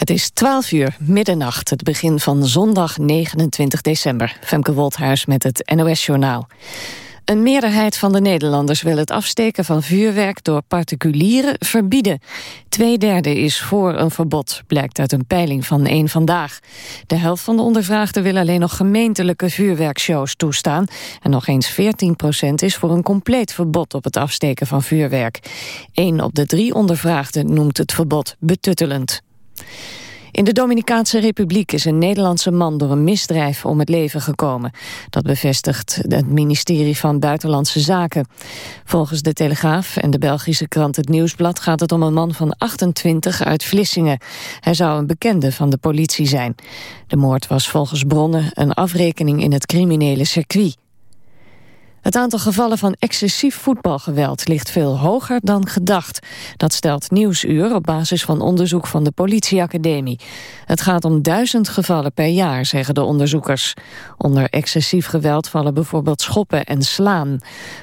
Het is 12 uur, middernacht, het begin van zondag 29 december. Femke Wolthuis met het NOS-journaal. Een meerderheid van de Nederlanders wil het afsteken van vuurwerk door particulieren verbieden. Tweederde is voor een verbod, blijkt uit een peiling van één Vandaag. De helft van de ondervraagden wil alleen nog gemeentelijke vuurwerkshows toestaan. En nog eens 14 procent is voor een compleet verbod op het afsteken van vuurwerk. Eén op de drie ondervraagden noemt het verbod betuttelend. In de Dominicaanse Republiek is een Nederlandse man door een misdrijf om het leven gekomen. Dat bevestigt het ministerie van Buitenlandse Zaken. Volgens de Telegraaf en de Belgische krant Het Nieuwsblad gaat het om een man van 28 uit Vlissingen. Hij zou een bekende van de politie zijn. De moord was volgens bronnen een afrekening in het criminele circuit. Het aantal gevallen van excessief voetbalgeweld ligt veel hoger dan gedacht. Dat stelt Nieuwsuur op basis van onderzoek van de politieacademie. Het gaat om duizend gevallen per jaar, zeggen de onderzoekers. Onder excessief geweld vallen bijvoorbeeld schoppen en slaan.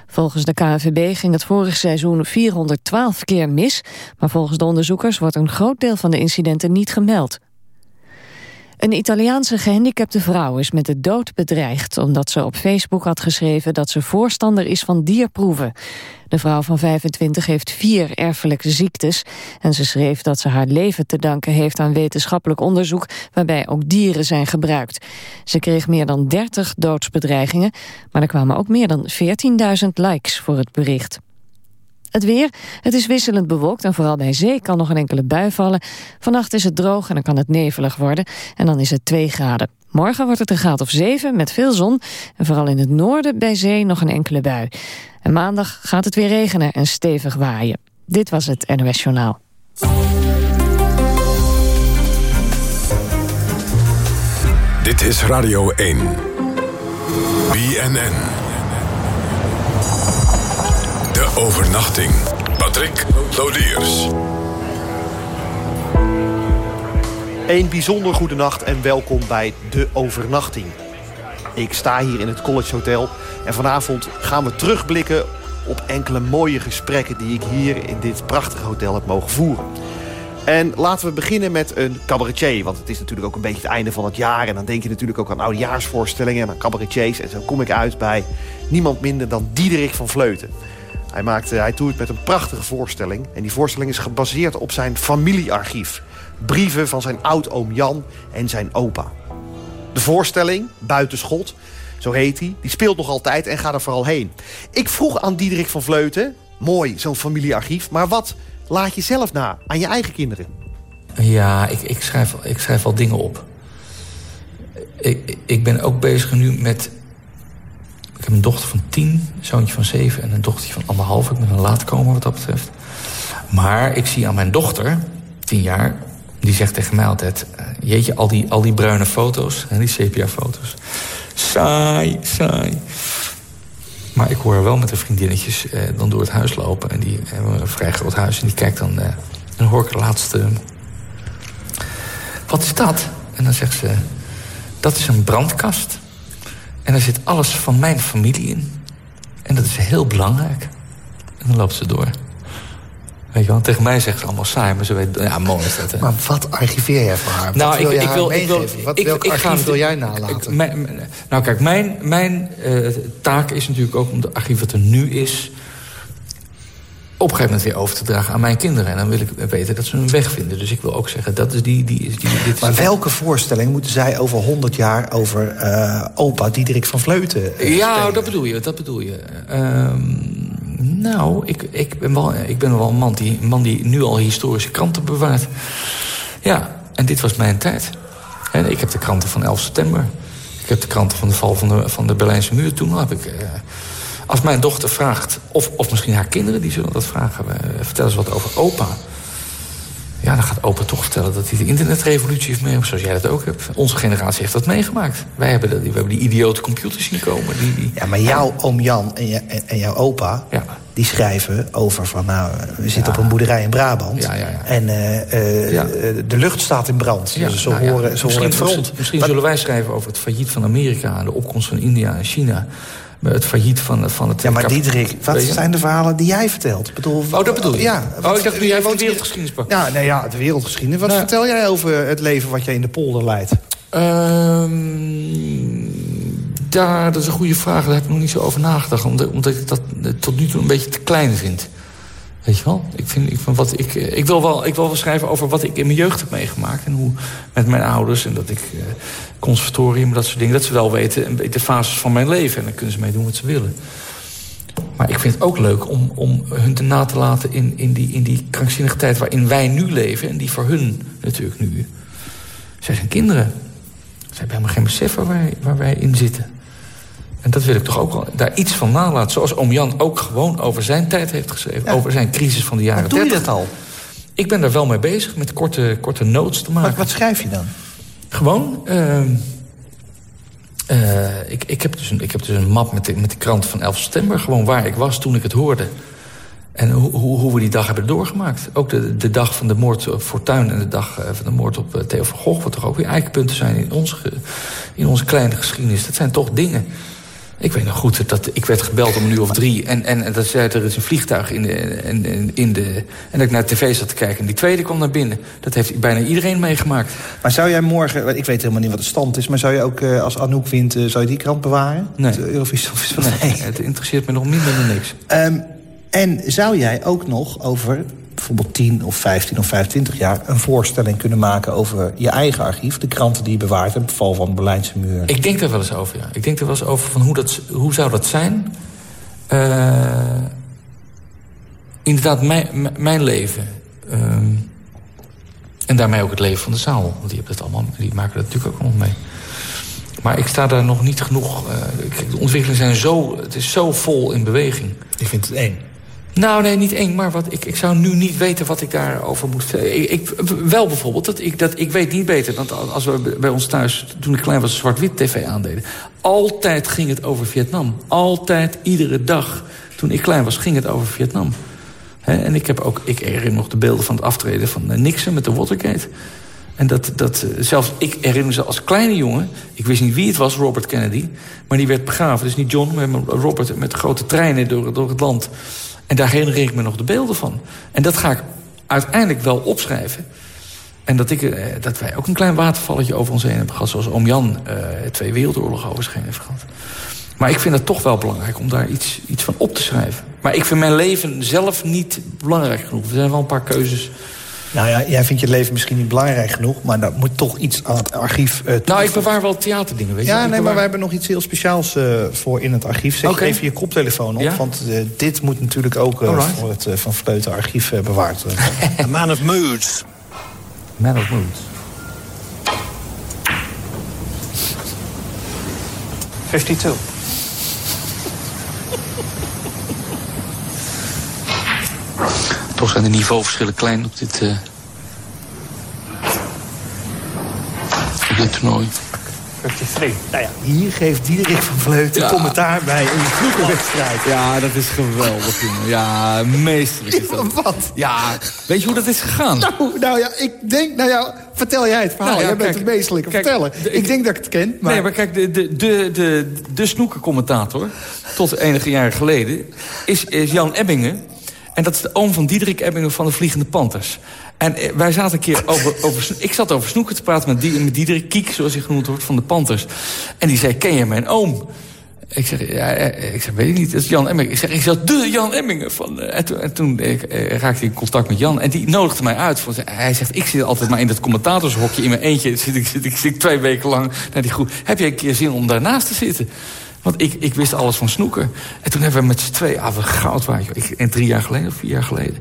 Volgens de KNVB ging het vorig seizoen 412 keer mis... maar volgens de onderzoekers wordt een groot deel van de incidenten niet gemeld. Een Italiaanse gehandicapte vrouw is met de dood bedreigd... omdat ze op Facebook had geschreven dat ze voorstander is van dierproeven. De vrouw van 25 heeft vier erfelijke ziektes... en ze schreef dat ze haar leven te danken heeft aan wetenschappelijk onderzoek... waarbij ook dieren zijn gebruikt. Ze kreeg meer dan 30 doodsbedreigingen... maar er kwamen ook meer dan 14.000 likes voor het bericht. Het weer, het is wisselend bewolkt en vooral bij zee kan nog een enkele bui vallen. Vannacht is het droog en dan kan het nevelig worden en dan is het 2 graden. Morgen wordt het een graad of 7 met veel zon en vooral in het noorden bij zee nog een enkele bui. En maandag gaat het weer regenen en stevig waaien. Dit was het NOS Journaal. Dit is Radio 1. BNN. Overnachting. Patrick Lodiers. Een bijzonder goede nacht en welkom bij De Overnachting. Ik sta hier in het College Hotel en vanavond gaan we terugblikken op enkele mooie gesprekken die ik hier in dit prachtige hotel heb mogen voeren. En laten we beginnen met een cabaretier. Want het is natuurlijk ook een beetje het einde van het jaar. En dan denk je natuurlijk ook aan oudejaarsvoorstellingen en aan cabaretiers. En zo kom ik uit bij niemand minder dan Diederik van Vleuten. Hij, maakte, hij met een prachtige voorstelling. En die voorstelling is gebaseerd op zijn familiearchief. Brieven van zijn oud-oom Jan en zijn opa. De voorstelling, Buitenschot, zo heet hij, die speelt nog altijd en gaat er vooral heen. Ik vroeg aan Diederik van Vleuten, mooi, zo'n familiearchief... maar wat laat je zelf na aan je eigen kinderen? Ja, ik, ik, schrijf, ik schrijf al dingen op. Ik, ik ben ook bezig nu met heb een dochter van tien, zoontje van zeven... en een dochtertje van anderhalf. Ik ben een laatkomer wat dat betreft. Maar ik zie aan mijn dochter, tien jaar... die zegt tegen mij altijd... Eh, jeetje, al die, al die bruine foto's, en die sepia-foto's... saai, saai. Maar ik hoor haar wel met de vriendinnetjes eh, dan door het huis lopen. En die hebben een vrij groot huis. En die kijkt dan... Eh, en dan hoor ik haar laatste... Wat is dat? En dan zegt ze... Dat is een brandkast. En daar zit alles van mijn familie in. En dat is heel belangrijk. En dan loopt ze door. Weet je wel, tegen mij zegt ze allemaal saai, maar ze weet... Ja, mooi is dat, hè? Maar wat archiveer jij voor haar? Nou, wat wil ik, ik, wil, ik wil, ik, welk ik, archief ga, wil jij nalaten? mijn, nou, kijk, mijn, mijn uh, taak is natuurlijk ook om de archief wat er nu is op een gegeven moment weer over te dragen aan mijn kinderen. En dan wil ik weten dat ze hun weg vinden. Dus ik wil ook zeggen, dat is die... die, die dit maar welke voorstelling moeten zij over 100 jaar... over uh, opa Diederik van Vleuten uh, Ja, dat bedoel je, dat bedoel je. Uh, nou, ik, ik, ben wel, ik ben wel een man die, een man die nu al historische kranten bewaart. Ja, en dit was mijn tijd. En ik heb de kranten van 11 september. Ik heb de kranten van de val van de, van de Berlijnse muur. Toen heb ik... Als mijn dochter vraagt, of, of misschien haar kinderen die zullen dat vragen... Uh, vertel eens wat over opa. Ja, dan gaat opa toch vertellen dat hij de internetrevolutie heeft meegemaakt... zoals jij dat ook hebt. Onze generatie heeft dat meegemaakt. Wij hebben, dat, we hebben die idiote computers zien komen. Die, die... Ja, maar jouw oom Jan en, je, en, jouw opa... Ja. die schrijven over van... nou, we zitten ja. op een boerderij in Brabant... Ja, ja, en uh, uh, de lucht staat in brand. dus ze nou horen, ze horen het front. Misschien, misschien zullen wij schrijven over het failliet van Amerika... de opkomst van India en China het failliet van, van het... Ja, maar Diederik, wat zijn de verhalen die jij vertelt? Bedoel, oh, dat bedoel je? Ja. oh, ik dacht jij van de wereldgeschiedenis sprak. Ja, nee, ja, de wereldgeschiedenis. Wat nou. vertel jij over het leven wat jij in de polder leidt? Um, daar, dat is een goede vraag. Daar heb ik nog niet zo over nagedacht. Omdat, omdat ik dat tot nu toe een beetje te klein vind. Weet je wel? Ik, vind, ik, vind wat ik, ik, wil wel, ik wil wel schrijven over wat ik in mijn jeugd heb meegemaakt. En hoe met mijn ouders. En dat ik uh, conservatorium, dat soort dingen. Dat ze wel weten de fases van mijn leven. En dan kunnen ze mee doen wat ze willen. Maar ik vind het ook leuk om, om hun te na te laten in, in, die, in die krankzinnige tijd waarin wij nu leven. En die voor hun natuurlijk nu. Zij zijn kinderen. Ze hebben helemaal geen besef waar wij, waar wij in zitten. En dat wil ik toch ook wel daar iets van nalaten. Zoals oom Jan ook gewoon over zijn tijd heeft geschreven. Over zijn crisis van de jaren Wat doe je dat al? Ik ben daar wel mee bezig, met korte, korte notes te maken. Wat, wat schrijf je dan? Gewoon... Uh, uh, ik, ik, heb dus een, ik heb dus een map met de, met de krant van 11 september. Gewoon waar ik was toen ik het hoorde. En hoe, hoe, hoe we die dag hebben doorgemaakt. Ook de, de dag van de moord op Fortuin en de dag eh, van de moord op Theo van Gogh... wat toch ook weer eikpunten zijn in onze, in onze kleine geschiedenis. Dat zijn toch dingen ik weet nog goed dat ik werd gebeld om een uur of drie... en, en, en dat zei er is een vliegtuig in de, in, in de... en dat ik naar de tv zat te kijken en die tweede kwam naar binnen. Dat heeft bijna iedereen meegemaakt. Maar zou jij morgen... Ik weet helemaal niet wat de stand is... maar zou je ook uh, als Anouk wint, uh, zou je die krant bewaren? Nee. Het Eurovisie nee, het interesseert me nog minder dan niks. Um, en zou jij ook nog over bijvoorbeeld 10 of 15 of 25 jaar... een voorstelling kunnen maken over je eigen archief... de kranten die je bewaart en het val van de Berlijnse muur? Ik denk er wel eens over, ja. Ik denk er wel eens over van hoe, dat, hoe zou dat zijn... Uh, inderdaad, mijn, mijn leven... Uh, en daarmee ook het leven van de zaal. Want die, hebben dat allemaal, die maken dat natuurlijk ook nog mee. Maar ik sta daar nog niet genoeg... Uh, de ontwikkelingen zijn zo... Het is zo vol in beweging. Ik vind het één. Nou, nee, niet één. Maar wat, ik, ik zou nu niet weten wat ik daarover moet ik, ik, Wel bijvoorbeeld, dat ik, dat, ik weet niet beter... dan als we bij ons thuis, toen ik klein was, zwart-wit tv aandeden. Altijd ging het over Vietnam. Altijd, iedere dag. Toen ik klein was, ging het over Vietnam. en ik heb ook, ik herinner nog de beelden van het aftreden van eh, Nixon met de Watergate. En dat, dat eh, zelfs, ik herinner me als kleine jongen... ik wist niet wie het was, Robert Kennedy... maar die werd begraven, dus niet John, maar Robert... met grote treinen door, door het land... En daar herinner ik me nog de beelden van. En dat ga ik uiteindelijk wel opschrijven. En dat, ik, eh, dat wij ook een klein watervalletje over ons heen hebben gehad... zoals oom Jan uh, twee wereldoorlogen over zich heen heeft gehad. Maar ik vind het toch wel belangrijk om daar iets, iets van op te schrijven. Maar ik vind mijn leven zelf niet belangrijk genoeg. Er zijn wel een paar keuzes nou ja, jij vindt je leven misschien niet belangrijk genoeg... maar daar moet toch iets aan het archief... Uh, nou, ik bewaar wel theaterdingen, weet je. Ja, nee, maar wij hebben nog iets heel speciaals uh, voor in het archief. Zet okay. even je koptelefoon op, ja? want uh, dit moet natuurlijk ook voor het Van Vleuten archief bewaard worden. A man of moods. Man of moods. 52. Toch zijn de niveauverschillen klein op dit, uh, op dit toernooi. 53. Nou ja, hier geeft Diederik van Vleuten ja. commentaar bij een vloekenwedstrijd. Ja, dat is geweldig, jongen. Ja, meesterlijk is dat. Wat? Ja, weet je hoe dat is gegaan? Nou, nou ja, ik denk, nou ja, vertel jij het verhaal. Nou ja, jij bent het meestelijke vertellen. ik, ik, denk dat ik het ken. Maar... Nee, maar kijk, de, de, de, de, de snoekencommentator, tot enige jaren geleden, is, is Jan Ebbingen. En dat is de oom van Diederik Ebbingen van de Vliegende Panthers. En eh, wij zaten een keer over, over... Ik zat over snoeken te praten met, die, met Diederik Kiek, zoals hij genoemd wordt, van de Panthers. En die zei, ken je mijn oom? Ik zeg, ja, eh, ik zeg, weet ik niet, dat is Jan Emmingen. Ik zeg, ik zeg, de Jan Emmingen. Van, en toen, en toen ik, eh, raakte ik in contact met Jan. En die nodigde mij uit. Voor, hij zegt, ik zit altijd maar in dat commentatorshokje. In mijn eentje zit ik, zit ik, zit twee weken lang naar die groep. Heb jij een keer zin om daarnaast te zitten? Want ik, ik wist alles van snoeken. En toen hebben we met z'n twee, ah, goud waar ik, en drie jaar geleden of vier jaar geleden.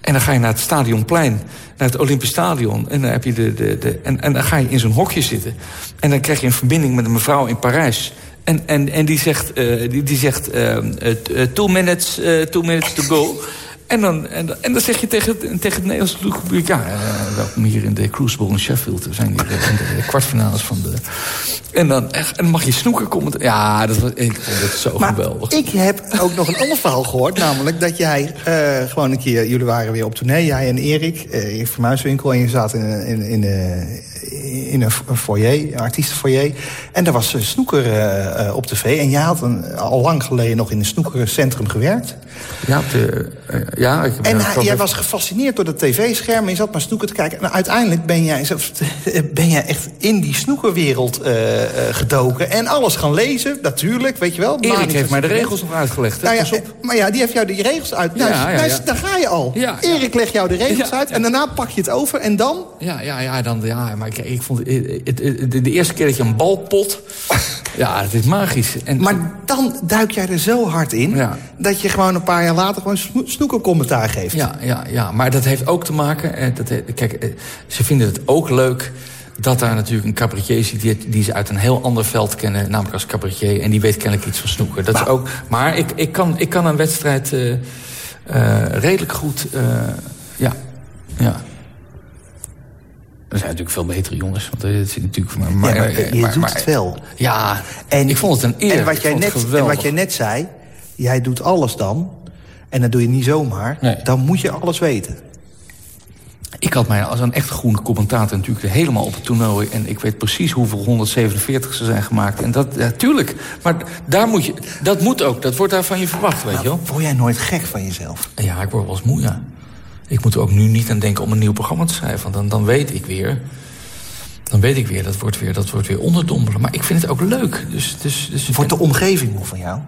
En dan ga je naar het Stadionplein, naar het Olympisch Stadion. En dan, heb je de, de, de, en, en dan ga je in zo'n hokje zitten. En dan krijg je een verbinding met een mevrouw in Parijs. En, en, en die zegt, uh, die, die zegt uh, two, minutes, two minutes to go. En dan, en, dan- en dan zeg je tegen, tegen het Nederlandse publiek... ja, eh, welkom hier in de Crucible in Sheffield. We zijn hier eh, in de, kwartfinales van de... En dan, echt- en dan mag je snoeken komen. Ja, dat was, ik vond het zo Maar geweldig. ik heb ook nog een ander verhaal gehoord. Namelijk dat jij eh, gewoon een keer... Jullie waren weer op tournee, jij en Erik. in Vermuiswinkel. En je zat in, in, in, in een foyer, een artiestenfoyer. En daar was eh, snoeker eh, eh, op tv. En jij had een, al lang geleden nog in een snoekercentrum gewerkt. Ja, de, eh, ja ik En jij was gefascineerd door de tv-scherm. En je zat maar snoeker te kijken. En uiteindelijk ben jij, ben jij echt in die snoekerwereld eh, eh, gedoken. En alles gaan lezen, natuurlijk, weet je wel. Erik heeft mij de regels nog uitgelegd. nou ja, Pas op. maar ja, die heeft jou de regels uit. Nou, Ja, ja, nou. Daar ga je al. Erik legt jou de regels uit. En daarna pak je het over. En dan... Ja, ja, ja, dan, ja maar ik, ik vond het, het- het- de, eerste keer dat je een bal pot... ja, het is magisch. En, Maar dan duik jij er zo hard in... Ja. dat je gewoon een paar jaar later gewoon sno- snoekercommentaar geeft. Ja, ja, ja, maar dat heeft ook te maken... eh, dat, kijk, eh, ze vinden het ook leuk dat daar natuurlijk een cabaretier zit... Die, die ze uit een heel ander veld kennen, namelijk als cabaretier... en die weet kennelijk iets van snoeker. Dat is ook, maar ik, ik, kan, ik kan een wedstrijd eh, eh, redelijk goed... eh, ja, ja. Er zijn natuurlijk veel betere jongens. Want eh, het zit natuurlijk... Maar, maar, Ja, maar eh, je maar- doet het wel. Ja, En, ik vond het een eer. En wat, jij net, en wat jij net zei... jij doet alles dan... en dat doe je niet zomaar... Nee. dan moet je alles weten. Ik had mij als een echt groene commentator natuurlijk helemaal op het toernooi... en ik weet precies hoeveel 147 ze zijn gemaakt. En dat, ja, tuurlijk. Maar daar moet je, dat moet ook. Dat wordt daar van je verwacht, weet je wel. Word jij nooit gek van jezelf? Ja, ik word wel eens moe, ja. Ik moet er ook nu niet aan denken om een nieuw programma te schrijven. Want dan, dan weet ik weer... Dan weet ik weer, dat wordt weer, dat wordt weer onderdompelen. Maar ik vind het ook leuk. Dus, dus, dus Wordt de omgeving moe van jou?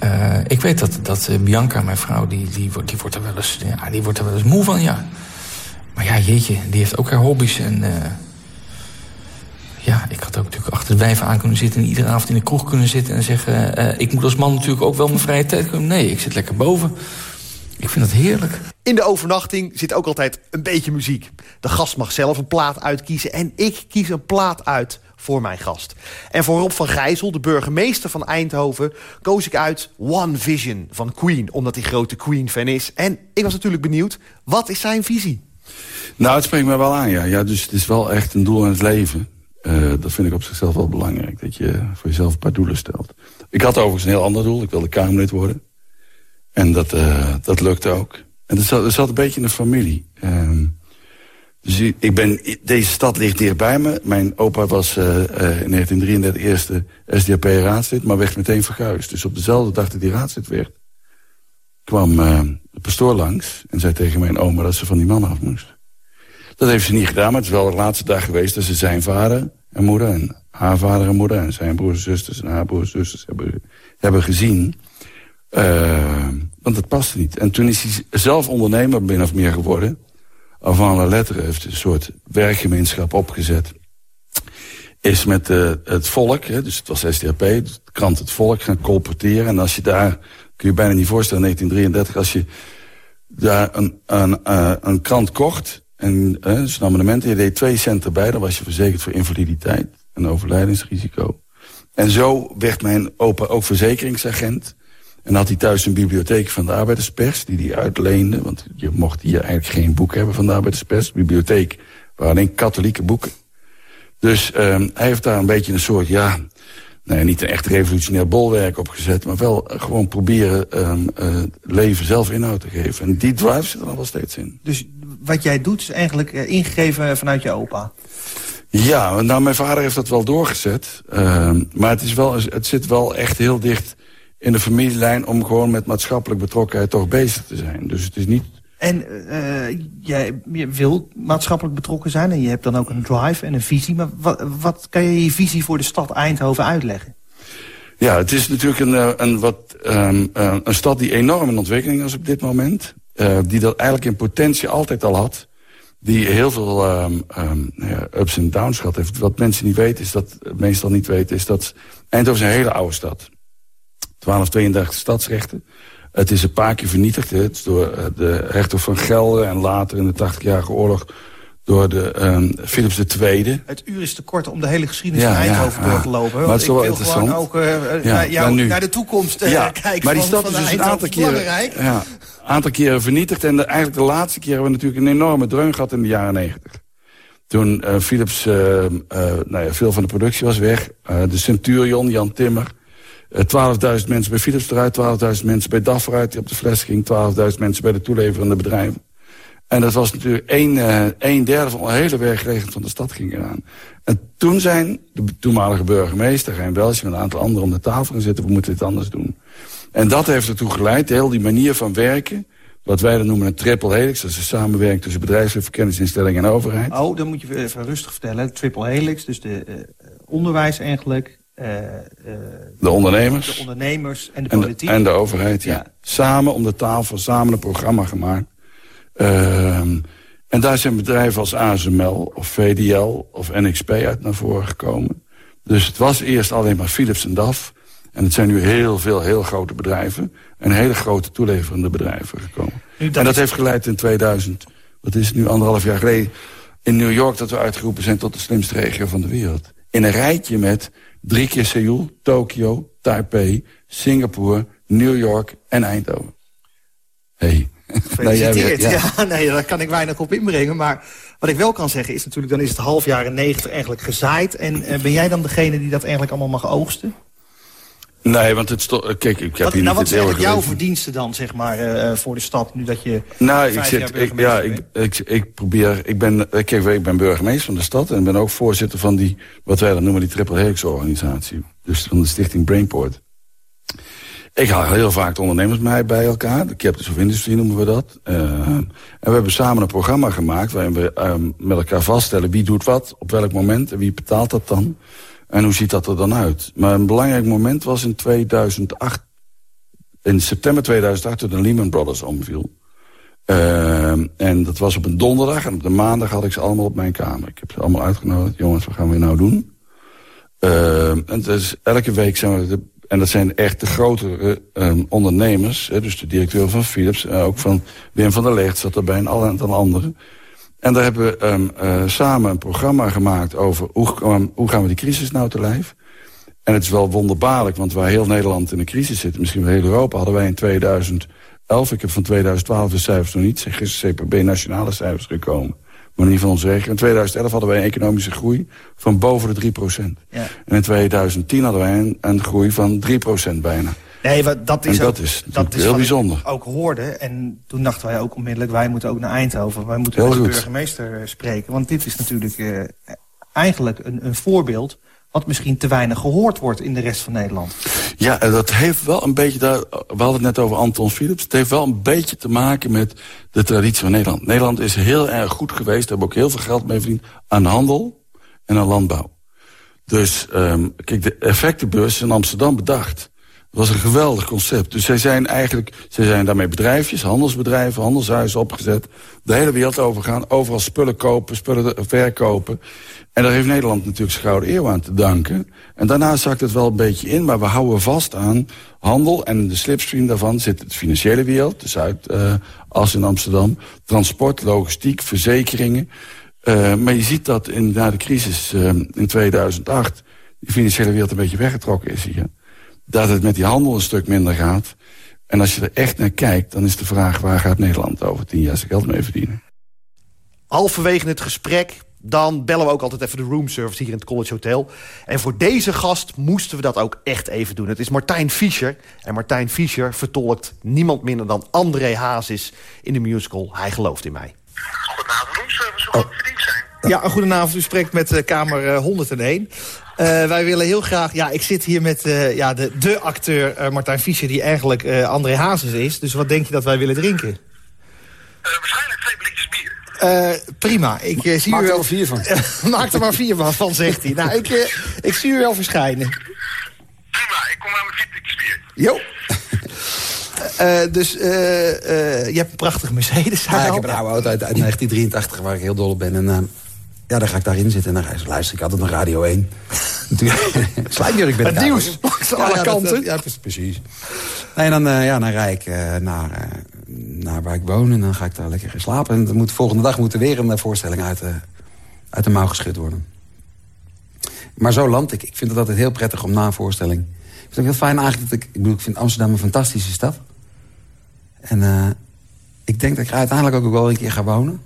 Eh, ik weet dat, dat eh, Bianca, mijn vrouw, die, die, wordt, die, wordt er wel eens, ja, die wordt er wel eens moe van, ja. Maar ja, jeetje, die heeft ook haar hobby's. En eh, ja, ik had ook natuurlijk achter de wijven aan kunnen zitten... en iedere avond in de kroeg kunnen zitten en zeggen... ik moet als man natuurlijk ook wel mijn vrije tijd kunnen. Nee, ik zit lekker boven. Ik vind dat heerlijk. In de overnachting zit ook altijd een beetje muziek. De gast mag zelf een plaat uitkiezen en ik kies een plaat uit voor mijn gast. En voor Rob van Gijzel, de burgemeester van Eindhoven... koos ik uit One Vision van Queen, omdat hij grote Queen-fan is. En ik was natuurlijk benieuwd, wat is zijn visie? Nou, het spreekt mij wel aan, ja. ja. Dus het is wel echt een doel in het leven. Eh, dat vind ik op zichzelf wel belangrijk. Dat je voor jezelf een paar doelen stelt. Ik had overigens een heel ander doel. Ik wilde Kamerlid worden. En dat, eh, dat lukte ook. En dat zat, zat een beetje in de familie. Ehm, dus ik ben, deze stad ligt dichtbij me. Mijn opa was eh, eh, in 1933 eerste SDAP-raadslid... maar werd meteen verguisd. Dus op dezelfde dag dat hij raadslid werd... kwam de pastoor langs en zei tegen mijn oma... dat ze van die man af moest. Dat heeft ze niet gedaan, maar het is wel de laatste dag geweest... dat ze zijn vader en moeder en haar vader en moeder... en zijn broers en zusters en haar broers en zusters hebben, hebben gezien... Eh, want het paste niet. En toen is hij zelf ondernemer min of meer geworden. Avant la lettre heeft een soort werkgemeenschap opgezet. Is met eh, het volk, hè, dus het was SDAP, de krant Het Volk, gaan colporteren. En als je daar, kun je bijna niet voorstellen, 1933... als je daar een, een, eh, een krant kocht, en, eh, dus een abonnement... en je deed twee cent erbij, dan was je verzekerd voor invaliditeit... en overlijdensrisico. En zo werd mijn opa ook verzekeringsagent... En had hij thuis een bibliotheek van de arbeiderspers... die hij uitleende, want je mocht hier eigenlijk geen boek hebben van de arbeiderspers. De bibliotheek waren alleen katholieke boeken. Dus um, hij heeft daar een beetje een soort, ja... Nee, niet een echt revolutionair bolwerk opgezet... maar wel gewoon proberen um, uh, leven zelf inhoud te geven. En die drive zit er nog wel steeds in. Dus wat jij doet is eigenlijk uh, ingegeven vanuit je opa? Ja, nou, mijn vader heeft dat wel doorgezet. Uh, maar het, is wel, het zit wel echt heel dicht in de familielijn... om gewoon met maatschappelijk betrokkenheid toch bezig te zijn. Dus het is niet... En uh, jij je wil maatschappelijk betrokken zijn... en je hebt dan ook een drive en een visie. Maar wat, wat kan je je visie voor de stad Eindhoven uitleggen? Ja, het is natuurlijk een, een, wat, um, uh, een stad die enorm in ontwikkeling is op dit moment. Uh, die dat eigenlijk in potentie altijd al had. Die heel veel um, um, ja, ups en downs gehad heeft. Wat mensen niet weten, is dat meestal niet weten... is dat Eindhoven is een hele oude stad. 1232 stadsrechten. Het is een paar keer vernietigd. Hè. Door uh, de hertog van Gelder en later in de 80-jarige oorlog door de um, Philips II. Het uur is te kort om de hele geschiedenis ja, van Eindhoven ja, door te lopen. Maar het is wel interessant. gewoon ook uh, ja, naar, jou, naar de toekomst uh, kijken maar die stad is dus een aantal belangrijk. Ja, aantal keren vernietigd. En de, eigenlijk de laatste keer hebben we natuurlijk een enorme dreun gehad in de jaren negentig. Toen uh, Philips, uh, nou ja, veel van de productie was weg. de Centurion, Jan Timmer. 12.000 mensen bij Philips eruit, 12.000 mensen bij DAF eruit die op de fles ging. 12.000 mensen bij de toeleverende bedrijven. En dat was natuurlijk een, uh, een derde van de hele werkgelegenheid van de stad ging eraan. En toen zijn de toenmalige burgemeester, Geen Welsje en een aantal anderen om de tafel gaan zitten. We moeten dit anders doen. En dat heeft ertoe geleid, heel die manier van werken... wat wij dan noemen een triple helix. Dat is een samenwerking tussen bedrijfsleven, kennisinstellingen en overheid. Oh, dan moet je even rustig vertellen. Triple helix, dus de uh, onderwijs eigenlijk... Uh, de ondernemers. De ondernemers en de politiek. En de, en de overheid, ja. ja. Samen om de tafel, samen een programma gemaakt. Uh, en daar zijn bedrijven als ASML of VDL of NXP uit naar voren gekomen. Dus het was eerst alleen maar Philips en DAF. En het zijn nu heel veel heel grote bedrijven. En hele grote toeleverende bedrijven gekomen. Dat en dat heeft geleid in 2000, wat is het nu, anderhalf jaar geleden... in New York dat we uitgeroepen zijn tot de slimste regio van de wereld. In een rijtje met drie keer Seoul, Tokio, Taipei, Singapore, New York en Eindhoven. Hey. Gefeliciteerd. ja. ja, nee, daar kan ik weinig op inbrengen. Maar wat ik wel kan zeggen is natuurlijk... dan is het half jaren negentig eigenlijk gezaaid. En uh, ben jij dan degene die dat eigenlijk allemaal mag oogsten? Nee, want het stond. Kijk, ik heb wat, hier nou, wat zijn jouw verdiensten dan, zeg maar, uh, voor de stad, nu dat je. Nou, ik zit. Ik, ja, ik, ik, ik, probeer. Ik ben, kijk, ik ben burgemeester van de stad en ben ook voorzitter van die, wat wij dan noemen, die Triple Helix organisatie. Dus van de stichting Brainport. Ik haal heel vaak de ondernemers mij bij elkaar. De Captains of Industry noemen we dat. Uh, en we hebben samen een programma gemaakt... waarin we uh, met elkaar vaststellen wie doet wat, op welk moment... en wie betaalt dat dan. En hoe ziet dat er dan uit? Maar een belangrijk moment was in 2008... in september 2008 toen de Lehman Brothers omviel. Uh, en dat was op een donderdag. En op de maandag had ik ze allemaal op mijn kamer. Ik heb ze allemaal uitgenodigd. Jongens, wat gaan we nou doen? en dus elke week zijn we de en dat zijn echt de grotere um, ondernemers. Dus de directeur van Philips, uh, ook van Wim van der Leegt zat erbij en alle aantal anderen. En daar hebben we um, uh, samen een programma gemaakt over hoe, um, hoe gaan we die crisis nou te lijf. En het is wel wonderbaarlijk, want waar heel Nederland in een crisis zit... misschien wel heel Europa, hadden wij in 2011... ik heb van 2012 de cijfers nog niet, gisteren CPB nationale cijfers gekomen maar in ieder geval onze regio. In 2011 hadden wij een economische groei van boven de 3% Ja. En in 2010 hadden wij een, een groei van 3% bijna. Nee, dat is, en dat ook, is, dat is heel bijzonder. ook hoorde. En toen dachten wij ook onmiddellijk, wij moeten ook naar Eindhoven. Wij moeten met de burgemeester spreken. Want dit is natuurlijk uh, eigenlijk een, een voorbeeld wat misschien te weinig gehoord wordt in de rest van Nederland. Ja, dat heeft wel een beetje, daar, we hadden het net over Anton Philips... het heeft wel een beetje te maken met de traditie van Nederland. Nederland is heel erg goed geweest, daar hebben ook heel veel geld mee verdiend... aan handel en aan landbouw. Dus um, kijk, de effectenbeurs in Amsterdam bedacht. Dat was een geweldig concept. Dus zij zijn eigenlijk, zij zijn daarmee bedrijfjes, handelsbedrijven, handelshuizen opgezet. De hele wereld overgaan, overal spullen kopen, spullen verkopen. En daar heeft Nederland natuurlijk zijn gouden eeuw aan te danken. En daarna zakt het wel een beetje in, maar we houden vast aan handel. En de slipstream daarvan zit de financiële wereld, de Zuidas uh, in Amsterdam. Transport, logistiek, verzekeringen. Uh, maar je ziet dat in, na de crisis uh, in 2008... de financiële wereld een beetje weggetrokken is hier. Dat het met die handel een stuk minder gaat. En als je er echt naar kijkt, dan is de vraag... waar gaat Nederland over tien jaar zijn geld mee verdienen? Halverwege het gesprek dan bellen we ook altijd even de roomservice hier in het College Hotel. En voor deze gast moesten we dat ook echt even doen. Het is Martijn Fischer. En Martijn Fischer vertolkt niemand minder dan André Hazes in de musical Hij gelooft in mij. Goedenavond roomservice, hoe oh. verdiend zijn? Ja, goedenavond. U spreekt met uh, kamer 101. Uh, wij willen heel graag... Ja, ik zit hier met uh, ja, de, de acteur uh, Martijn Fischer... die eigenlijk André Hazes is. Dus wat denk je dat wij willen drinken? waarschijnlijk twee blikjes bier. Uh, prima. Ik uh, zie Maak u er wel vier van. Maak er maar vier van, zegt hij. Nou, ik, uh, ik zie u wel verschijnen. Prima, ik kom aan mijn vier bier. Jo. dus je hebt een prachtige Mercedes. Ja, ik heb een oude auto uit, uit 1983 waar ik heel dol op ben. En ja, dan ga ik daarin zitten en dan luister ik altijd naar Radio 1. Slijmjurk ben ik Het nieuws, langs alle ja, kanten. ja, precies. En dan, ja, dan rijd ik naar naar waar ik woon. En dan ga ik daar lekker slapen. En de moet, volgende dag moet er weer een voorstelling uit de, uit de mouw geschud worden. Maar zo land ik. Ik vind het altijd heel prettig om na een voorstelling... Ik vind het ook heel fijn eigenlijk dat ik... Ik bedoel, ik vind Amsterdam een fantastische stad. En ik denk dat ik er uiteindelijk ook wel een keer ga wonen.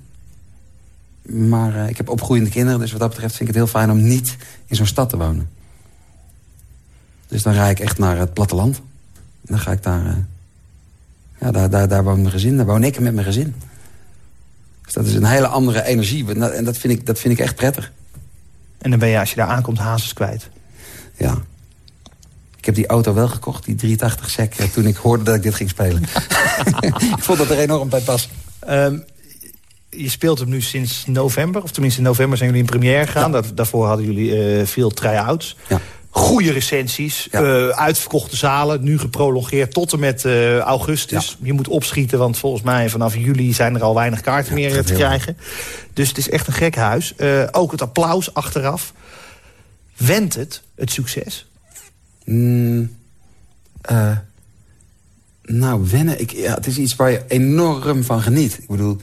Maar eh, ik heb opgroeiende kinderen, dus wat dat betreft vind ik het heel fijn om niet in zo'n stad te wonen. Dus dan rijd ik echt naar het platteland. En dan ga ik daar... eh, ja, daar, daar, daar woont mijn gezin, daar woon ik met mijn gezin. Dus dat is een hele andere energie. En dat vind ik, dat vind ik echt prettig. En dan ben je, als je daar aankomt, hazes kwijt. Ja. Ik heb die auto wel gekocht, die 380 sec, eh, toen ik hoorde dat ik dit ging spelen. ik vond dat er enorm bij pas. Ehm, je speelt hem nu sinds november, of tenminste in november zijn jullie in première gegaan. Daar- daarvoor hadden jullie eh, veel try-outs. Ja. Goede recensies, Ja. eh, uitverkochte zalen, nu geprolongeerd tot en met eh, augustus. Je moet opschieten, want volgens mij vanaf juli zijn er al weinig kaarten meer te krijgen. Dus het is echt een gek huis. Ook het applaus achteraf. Wendt het, het succes? Mm, nou, wennen. Ik, ja, het is iets waar je enorm van geniet. Ik bedoel,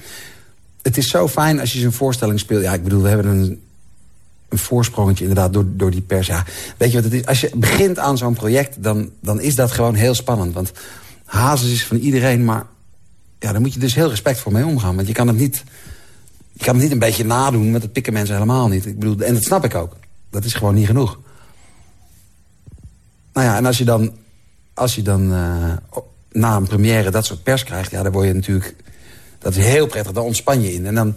het is zo fijn als je zo'n voorstelling speelt. Ja, ik bedoel, we hebben een, een voorsprongetje inderdaad door, door die pers. Ja, weet je wat het is? Als je begint aan zo'n project, dan, dan is dat gewoon heel spannend. Want Hazes is van iedereen, maar ja, daar moet je dus heel respectvol mee omgaan. Want je kan het niet, je kan het niet een beetje nadoen, want dat pikken mensen helemaal niet. Ik bedoel, en dat snap ik ook. Dat is gewoon niet genoeg. Nou ja, en als je dan, als je dan eh, na een première dat soort pers krijgt... ja, dan word je natuurlijk... Dat is heel prettig, daar ontspan je in. En dan,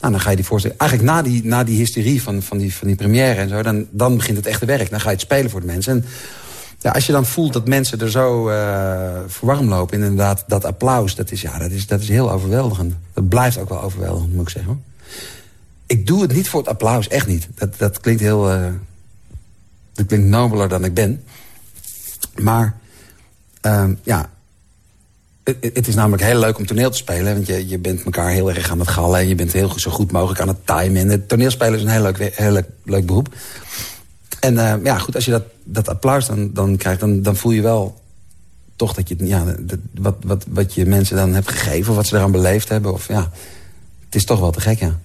nou, dan ga je die voorstelling... Eigenlijk na die, na die hysterie van, van, die, van die première en zo... Dan, dan begint het echte werk. Dan ga je het spelen voor de mensen. En ja, als je dan voelt dat mensen er zo warm lopen... en inderdaad, dat applaus, dat is, ja, dat, is, dat is heel overweldigend. Dat blijft ook wel overweldigend, moet ik zeggen. Ik doe het niet voor het applaus, echt niet. Dat, dat klinkt heel... eh, dat klinkt nobeler dan ik ben. Maar ehm, ja, het, het is namelijk heel leuk om toneel te spelen. Want je, je bent elkaar heel erg aan het gallen. En je bent heel zo goed mogelijk aan het timen. En het toneelspelen is een heel leuk, heel leuk, leuk beroep. En eh, ja, goed, als je dat, dat applaus dan, dan krijgt... Dan, dan voel je wel toch dat je... Ja, dat, wat, wat, wat je mensen dan hebt gegeven... of wat ze eraan beleefd hebben. Of, ja, het is toch wel te gek, ja.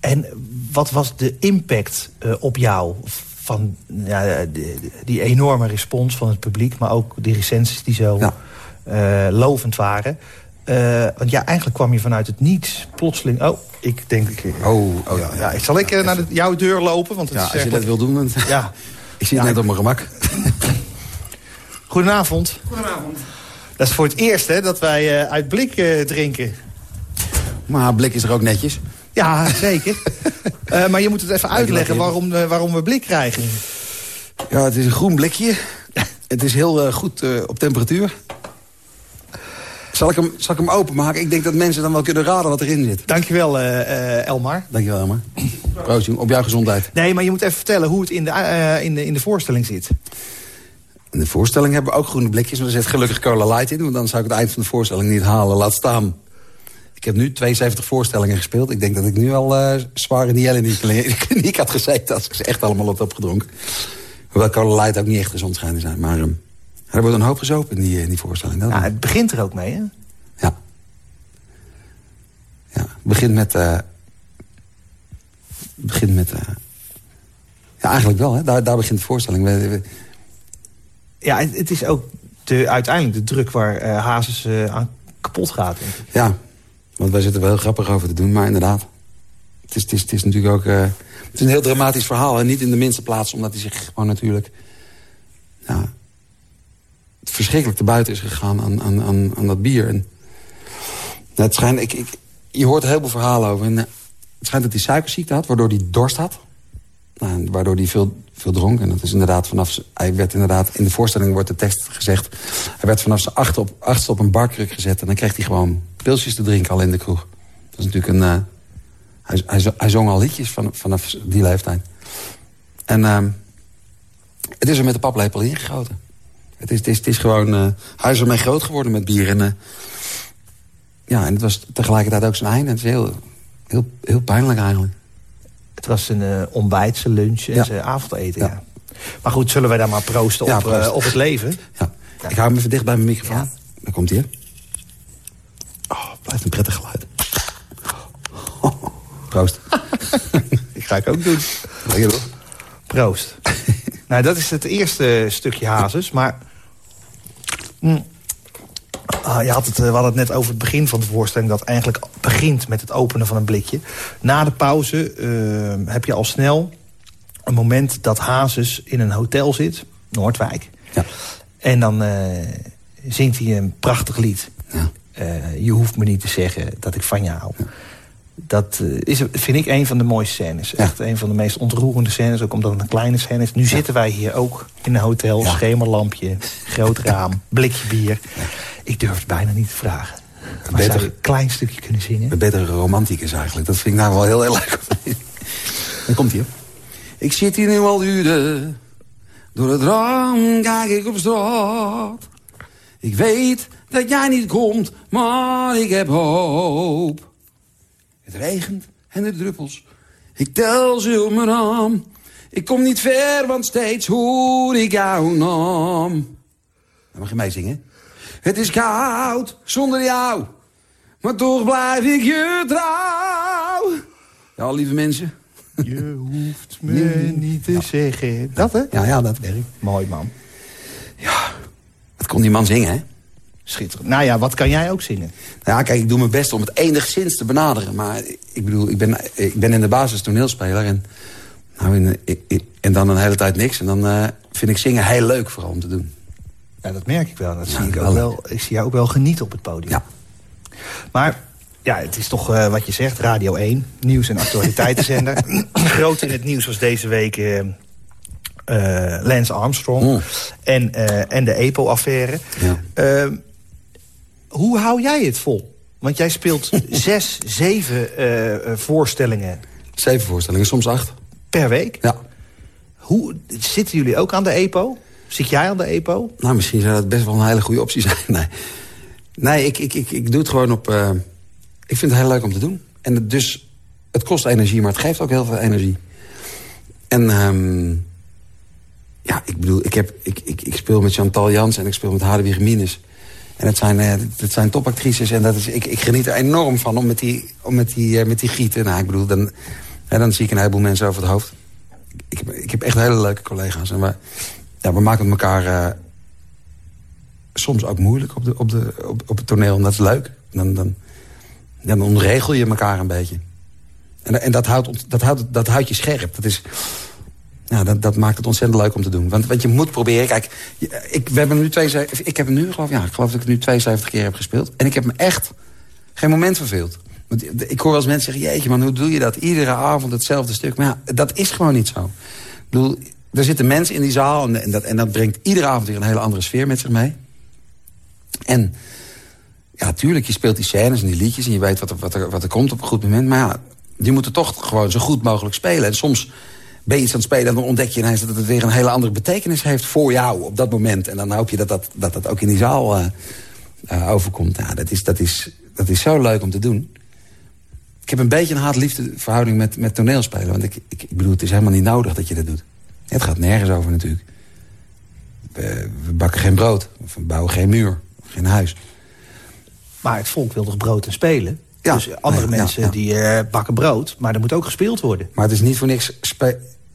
En wat was de impact eh, op jou van ja, die, die enorme respons van het publiek... maar ook die recensies die zo Ja. Eh, lovend waren? Eh, want ja, eigenlijk kwam je vanuit het niets plotseling... Oh, ik denk... Ik, Oh, oh ja. ja, zal ik eh, naar de, jouw deur lopen? Want het Ja, is als je dat wil doen, dan... Ja. Ik zie Ja, het net op mijn gemak. Goedenavond. Goedenavond. Dat is voor het eerst hè, dat wij eh, uit blik eh, drinken. Maar blik is er ook netjes. Ja, zeker. Eh, maar je moet het even uitleggen waarom, waarom we blik krijgen. Ja, het is een groen blikje. Het is heel goed eh, op temperatuur. Zal ik, hem, zal ik hem openmaken? Ik denk dat mensen dan wel kunnen raden wat erin zit. Dankjewel, eh Elmar. Dankjewel, Elmar. Proost. Op jouw gezondheid. Nee, maar je moet even vertellen hoe het in de, eh, in de, in de voorstelling zit. In de voorstelling hebben we ook groene blikjes. Maar er zit gelukkig Cola Light in. Want dan zou ik het eind van de voorstelling niet halen. Laat staan. Ik heb nu 72 voorstellingen gespeeld. Ik denk dat ik nu al eh zwaar in die in die kli- kliniek had gezeten... als ik ze echt allemaal had opgedronken. Hoewel Cola Light ook niet echt gezond schijnen zijn. Maar ehm, er wordt een hoop gezopen in die, eh, in die voorstelling. Dat Ja, het begint er ook mee, hè? Ja. Ja, het begint met... eh het begint met... eh ja, eigenlijk wel, hè. Daar, daar begint de voorstelling. We- we- Ja, het, het is ook de, uiteindelijk de druk waar eh Hazes aan kapot gaat. ja, want wij zitten er wel heel grappig over te doen, maar inderdaad. Het is, het is, het is natuurlijk ook... het is een heel dramatisch verhaal. En niet in de minste plaats, omdat hij zich gewoon natuurlijk... Ja, verschrikkelijk te buiten is gegaan aan, aan, aan, aan dat bier. En, het schijnt, ik, ik, je hoort heel veel verhalen over. En, eh, het schijnt dat hij suikerziekte had, waardoor hij dorst had. Nou, waardoor hij veel, veel dronk. En dat is inderdaad vanaf... Hij werd inderdaad... In de voorstelling wordt de tekst gezegd... Hij werd vanaf zijn achtste op, op een barkruk gezet. En dan kreeg hij gewoon pilsjes te drinken al in de kroeg. Dat is natuurlijk een... eh, hij, hij, hij zong al liedjes van, vanaf die leeftijd. En ehm, het is er met de paplepel ingegoten. Het is, het is, het is gewoon... eh, hij is ermee groot geworden met bier. En, eh, ja, en het was tegelijkertijd ook zijn einde. Het is heel, heel, heel pijnlijk eigenlijk. Het was een eh, ontbijt, zijn lunch en Ja. zijn avondeten. Ja. Ja. Maar goed, zullen wij daar maar proosten Ja, op, proost. op het leven? Ja. Ik hou hem even dicht bij mijn microfoon. Daar komt hij, hè. Oh, blijft een prettig geluid. Proost. Ik ga ik ook doen. Lekker hoor. Proost. nou, dat is het eerste stukje Hazes. Maar mm, Ah, je had het, eh, we hadden het net over het begin van de voorstelling... dat eigenlijk begint met het openen van een blikje. Na de pauze eh, heb je al snel een moment dat Hazes in een hotel zit. Noordwijk. Ja. En dan uh, zingt hij een prachtig lied. Ja. Je hoeft me niet te zeggen dat ik van je hou. Ja. Dat uh, is, vind ik een van de mooiste scènes. Echt een van de meest ontroerende scènes. Ook omdat het een kleine scène is. Nu zitten wij hier ook in een hotel. Schemerlampje, groot raam, blikje bier. Ik durf het bijna niet te vragen. Maar beter, zou je een klein stukje kunnen zingen? Een betere romanticus eigenlijk. Dat vind ik nou wel heel, heel leuk. Dan komt hij. Ik zit hier nu al uren. Door het raam kijk ik op straat. Ik weet dat jij niet komt, maar ik heb hoop. Het regent en de druppels. Ik tel ze op mijn raam. Ik kom niet ver, want steeds hoor ik jouw naam. Dan mag je meezingen. Het is koud zonder jou. Maar toch blijf ik je trouw. Ja, lieve mensen. Je hoeft me niet te ja. zeggen. Dat, hè? Ja, ja, dat werkt. Mooi, man. Ja, wat kon die man zingen, hè? Schitterend. Nou ja, wat kan jij ook zingen? Nou ja, kijk, ik doe mijn best om het enigszins te benaderen. Maar ik bedoel, ik ben, ik ben in de basis toneelspeler. En, nou, in, en dan een hele tijd niks. En dan uh, vind ik zingen heel leuk vooral om te doen. Ja, dat merk ik wel. Dat ja, zie ik, ook wel. ik zie jou ook wel genieten op het podium. Ja. Maar ja, het is toch uh, wat je zegt, Radio 1, nieuws- en actualiteitenzender. Groot in het nieuws was deze week uh, uh, Lance Armstrong mm. en, en de EPO-affaire. Ja. Hoe hou jij het vol? Want jij speelt zes, zeven voorstellingen. Zeven voorstellingen, soms acht. Per week? Ja. Hoe, zitten jullie ook aan de EPO? Zit jij aan de EPO? Nou, misschien zou dat best wel een hele goede optie zijn. Nee, nee ik, ik, ik, ik doe het gewoon op... Uh, ik vind het heel leuk om te doen. En het, dus, het kost energie, maar het geeft ook heel veel energie. En um, ja, ik bedoel, ik, heb, ik, ik, ik speel met Chantal Jans en ik speel met Hadewig Minus. En het zijn, uh, het zijn topactrices en dat is, ik, ik geniet er enorm van om met die, om met die, uh, met die gieten. Nou, ik bedoel, dan, dan zie ik een heleboel mensen over het hoofd. Ik, heb, ik heb echt hele leuke collega's. En we, ja, we maken het elkaar uh, soms ook moeilijk op, de, op, de, op, op het toneel. En dat is leuk. Dan, dan, dan onregel je elkaar een beetje. En, en dat, houdt, dat, houdt, dat houdt je scherp. Dat, is, ja, dat, dat maakt het ontzettend leuk om te doen. Want, want je moet proberen... Kijk, ik, we hebben nu twee, ik heb nu, geloof, ja, ik geloof dat ik het nu 72 keer heb gespeeld. En ik heb me echt geen moment verveeld. Want ik hoor eens mensen zeggen... Jeetje man, hoe doe je dat? Iedere avond hetzelfde stuk. Maar ja, dat is gewoon niet zo. Ik bedoel, er zitten mensen in die zaal... En, en, dat, en dat brengt iedere avond weer een hele andere sfeer met zich mee. En ja, tuurlijk, je speelt die scènes en die liedjes... en je weet wat er, wat er, wat er komt op een goed moment. Maar ja, die moeten toch gewoon zo goed mogelijk spelen. En soms ben je iets aan het spelen en dan ontdek je ineens... dat het weer een hele andere betekenis heeft voor jou op dat moment. En dan hoop je dat dat, dat, dat ook in die zaal uh, uh, overkomt. Ja, dat is, dat, is, dat is zo leuk om te doen. Ik heb een beetje een haat-liefde verhouding met, met toneelspelen. Want ik, ik, bedoel, het is helemaal niet nodig dat je dat doet. Het gaat nergens over natuurlijk. We, we bakken geen brood. Of we bouwen geen muur. Geen huis. Maar het volk wil toch brood en spelen? Ja, dus andere nee, mensen ja, ja. die uh, bakken brood, maar er moet ook gespeeld worden. Maar het is niet voor niks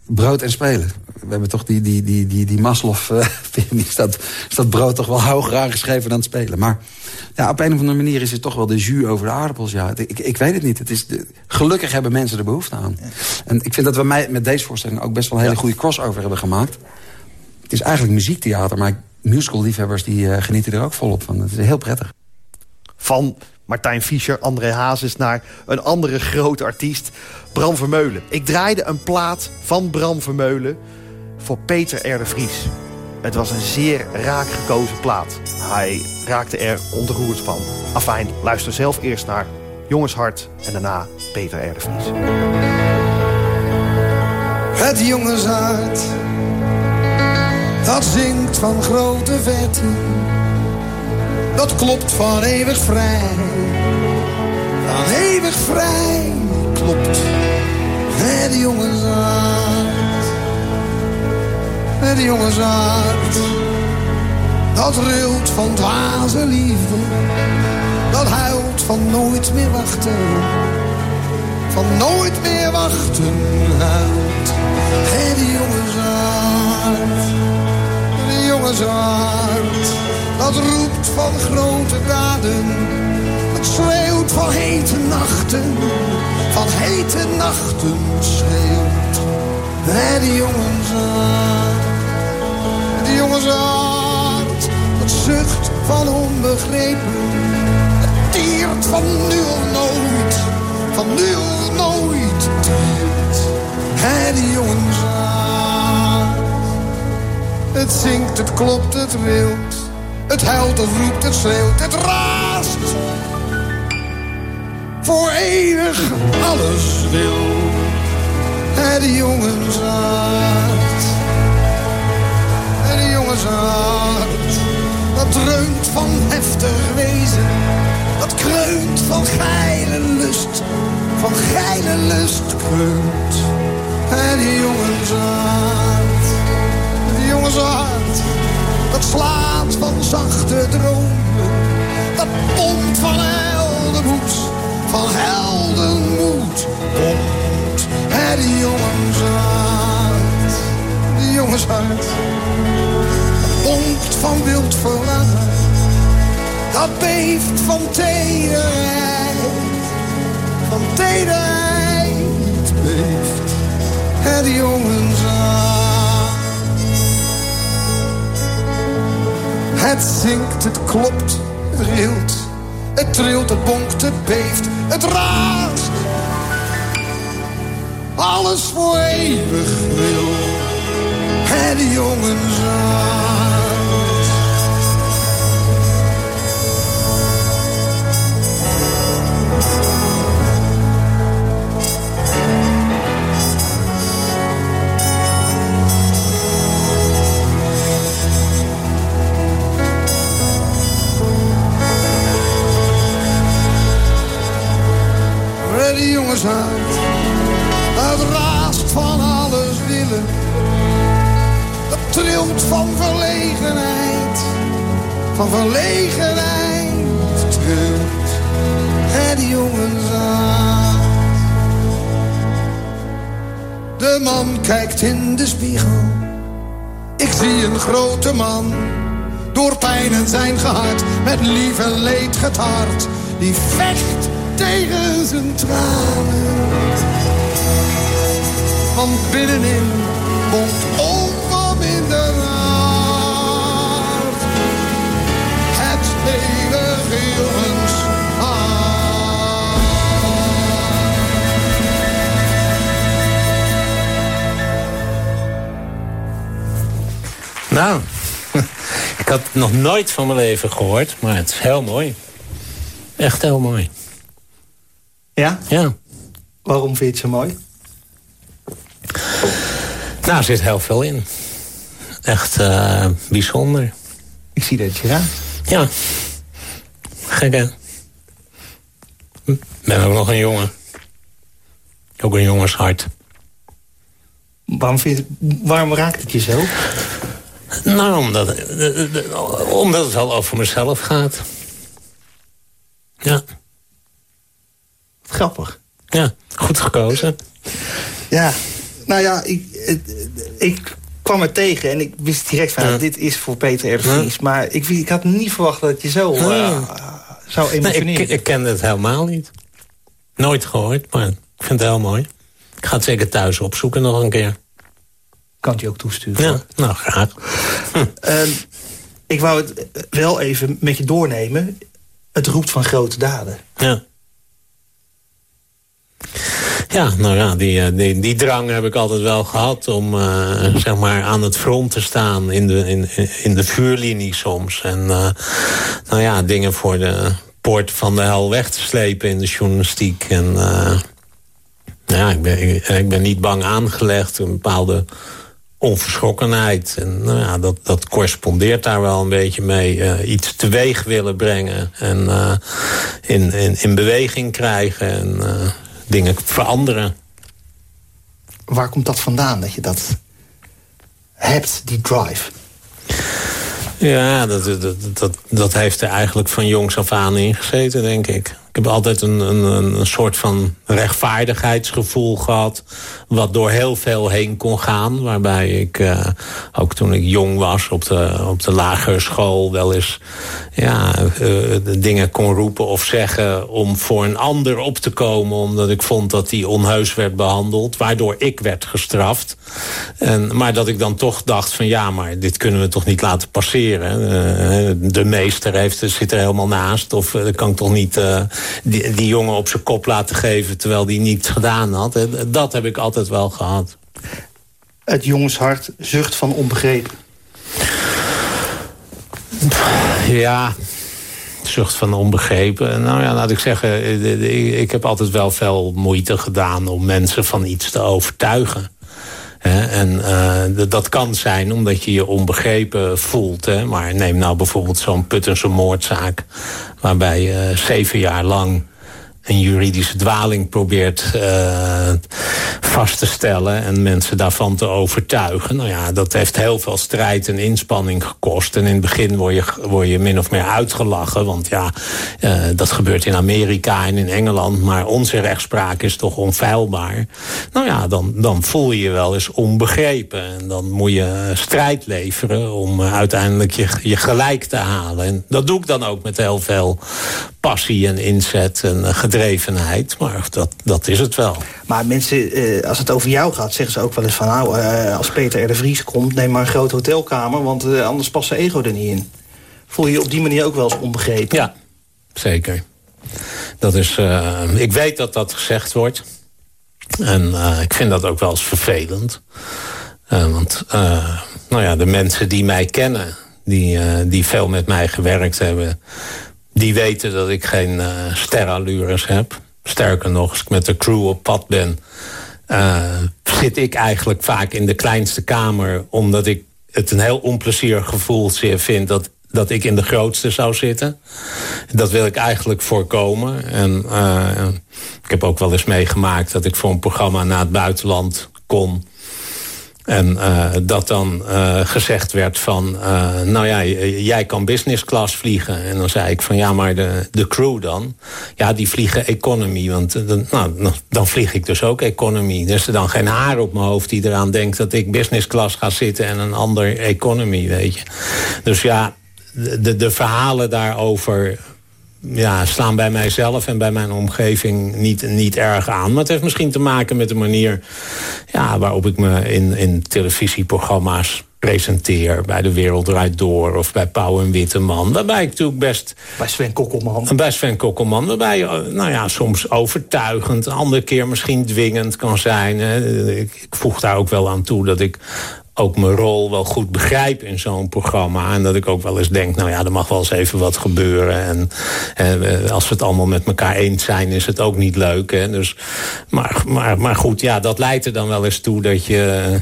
brood en spelen. We hebben toch die, die, die, die, die Maslow-pyramide. staat, staat brood toch wel hoger aangeschreven dan het spelen. Maar ja, op een of andere manier is het toch wel de jus over de aardappels. Ja, ik, ik weet het niet. Het is de, gelukkig hebben mensen er behoefte aan. En ik vind dat we mij, met deze voorstelling ook best wel een hele goede crossover hebben gemaakt. Het is eigenlijk muziektheater, maar musical-liefhebbers die uh, genieten er ook volop van. Het is heel prettig. Van Martijn Fischer, André Hazes naar een andere grote artiest, Bram Vermeulen. Ik draaide een plaat van Bram Vermeulen voor Peter R. Vries. Het was een zeer raak gekozen plaat. Hij raakte er ontroerd van. Afijn, luister zelf eerst naar Jongenshart en daarna Peter R. Vries. Het jongenshart, dat zingt van grote vetten dat klopt van eeuwig vrij. Van eeuwig vrij klopt het jongenshart. Het jongenshart, dat rilt van dwaze liefde. Dat huilt van nooit meer wachten. Van nooit meer wachten huilt het jongenshart. Het jongenshart, dat roept van grote daden. Het schreeuwt van hete nachten, van hete nachten schreeuwt. Het jongenshart, het jongenshart, dat zucht van onbegrepen. Het tiert van nu of nooit, van nu of nooit tiert. Het jongenshart, het zingt, het klopt, het rilt. Het huilt, het roept, het schreeuwt, het raast. Voor eeuwig alles wil. Het jongenshart. Het jongenshart. Dat dreunt van heftig wezen. Dat kreunt van geile lust. Van geile lust kreunt. Het jongenshart. Jongenshart. Dat slaat van zachte dromen. Dat pompt van heldenmoed. Van heldenmoed. Pompt het jongenshart. De jongenshart. Pompt van wild verlangen. Dat beeft van tederheid. Van tederheid beeft het jongenshart. Het zingt, het klopt, het rilt. Het trilt, het bonkt, het beeft, het raast. Alles voor eeuwig wil. Het Het raast van alles willen. Dat trilt van verlegenheid. Van verlegenheid trilt het jongenshart. De man kijkt in de spiegel. Ik zie een grote man. Door pijn en zijn gehard. Met lief en leed getart. Die vecht tegen zijn tranen. Want binnenin bonkt onverminderd. Het eeuwige jongens Nou, ik had het nog nooit van mijn leven gehoord, maar het is heel mooi. Echt heel mooi. Ja? Ja. Waarom vind je het zo mooi? Nou, er zit heel veel in. Echt eh, bijzonder. Ik zie dat je raakt. Ja. Gek, hè? Ik ben ook nog een jongen. Ook een jongenshart. Waarom, vind je het- waarom raakt het je zo? Nou, omdat, eh, eh, omdat het wel over mezelf gaat. Ja. Grappig. Ja, goed gekozen. Ja, nou ja, ik, ik kwam er tegen en ik wist direct van... Ja. dit is voor Peter Vries. Maar ik, ik had niet verwacht dat je zo eh, zou Nee, emotioneren. ik, ik kende het helemaal niet. Nooit gehoord, maar ik vind het heel mooi. Ik ga het zeker thuis opzoeken nog een keer. Kan het je ook toesturen. Ja, nou, graag. Ehm, ik wou het wel even met je doornemen. Het roept van grote daden. Ja. Ja, nou ja, die, eh, die, die drang heb ik altijd wel gehad om eh, zeg maar aan het front te staan in de, in, in de vuurlinie soms. En eh, nou ja, dingen voor de poort van de hel weg te slepen in de journalistiek. En nou ja, ik ben, ik, ben niet bang aangelegd, een bepaalde onverschrokkenheid. En nou ja, dat, dat correspondeert daar wel een beetje mee. iets teweeg willen brengen en in, in, in beweging krijgen en dingen veranderen. Waar komt dat vandaan, dat je dat hebt, die drive? Ja, dat, dat, dat, dat heeft er eigenlijk van jongs af aan in gezeten, denk ik. Ik heb altijd een, een, een soort van rechtvaardigheidsgevoel gehad... wat door heel veel heen kon gaan. Waarbij ik, uh, ook toen ik jong was op de, op de lagere school... wel eens ja, uh, dingen kon roepen of zeggen om voor een ander op te komen... omdat ik vond dat die onheus werd behandeld. Waardoor ik werd gestraft. En, maar dat ik dan toch dacht van ja, maar dit kunnen we toch niet laten passeren. De meester heeft, zit er helemaal naast. Of dat kan ik toch niet die, die jongen op zijn kop laten geven... terwijl die niets gedaan had. Dat heb ik altijd wel gehad. Het jongenshart zucht van onbegrepen. Ja, zucht van onbegrepen. Nou ja, laat ik zeggen, ik heb altijd wel veel moeite gedaan... om mensen van iets te overtuigen. En uh, dat kan zijn omdat je je onbegrepen voelt. Hè? Maar neem nou bijvoorbeeld zo'n Puttense moordzaak... waarbij je uh, zeven jaar lang een juridische dwaling probeert uh, vast te stellen... en mensen daarvan te overtuigen. Nou ja, dat heeft heel veel strijd en inspanning gekost. En in het begin word je, word je min of meer uitgelachen. Want ja, uh, dat gebeurt in Amerika en in Engeland... maar onze rechtspraak is toch onfeilbaar. Nou ja, dan, dan voel je je wel eens onbegrepen. En dan moet je strijd leveren om uiteindelijk je, je gelijk te halen. En dat doe ik dan ook met heel veel passie en inzet en gedrevenheid. Maar dat, dat is het wel. Maar mensen, eh, als het over jou gaat, zeggen ze ook wel eens van... nou, eh, als Peter R. de Vries komt, neem maar een grote hotelkamer... want eh, anders past zijn ego er niet in. Voel je je op die manier ook wel eens onbegrepen? Ja, zeker. Dat is, ik weet dat dat gezegd wordt. En ik vind dat ook wel eens vervelend. Want nou ja, de mensen die mij kennen... Die, die veel met mij gewerkt hebben die weten dat ik geen uh, heb. Sterker nog, als ik met de crew op pad ben... Uh, zit ik eigenlijk vaak in de kleinste kamer... omdat ik het een heel onplezierig gevoel vind... dat, dat ik in de grootste zou zitten. Dat wil ik eigenlijk voorkomen. En uh, ik heb ook wel eens meegemaakt dat ik voor een programma naar het buitenland kon... En uh, dat dan uh, gezegd werd van, uh, nou ja, jij kan business class vliegen. En dan zei ik van, ja, maar de, de crew dan? Ja, die vliegen economy, want dan, nou, dan vlieg ik dus ook economy. Is er dan geen haar op mijn hoofd die eraan denkt... dat ik business class ga zitten en een ander economy, weet je. Dus ja, de, de verhalen daarover ja, slaan bij mijzelf en bij mijn omgeving niet, niet erg aan. Maar het heeft misschien te maken met de manier ja, waarop ik me in, in televisieprogramma's presenteer. Bij De Wereld Draait Door of bij Pauw en Witteman. Waarbij ik natuurlijk best... Bij Sven Kokkelman. Bij Sven Kokkelman. Waarbij je nou ja, soms overtuigend, een andere keer misschien dwingend kan zijn. Ik voeg daar ook wel aan toe dat ik ook mijn rol wel goed begrijp in zo'n programma. En dat ik ook wel eens denk, nou ja, er mag wel eens even wat gebeuren. En, en als we het allemaal met elkaar eens zijn, is het ook niet leuk. Hè? Dus, maar, maar, maar goed, ja, dat leidt er dan wel eens toe dat, je,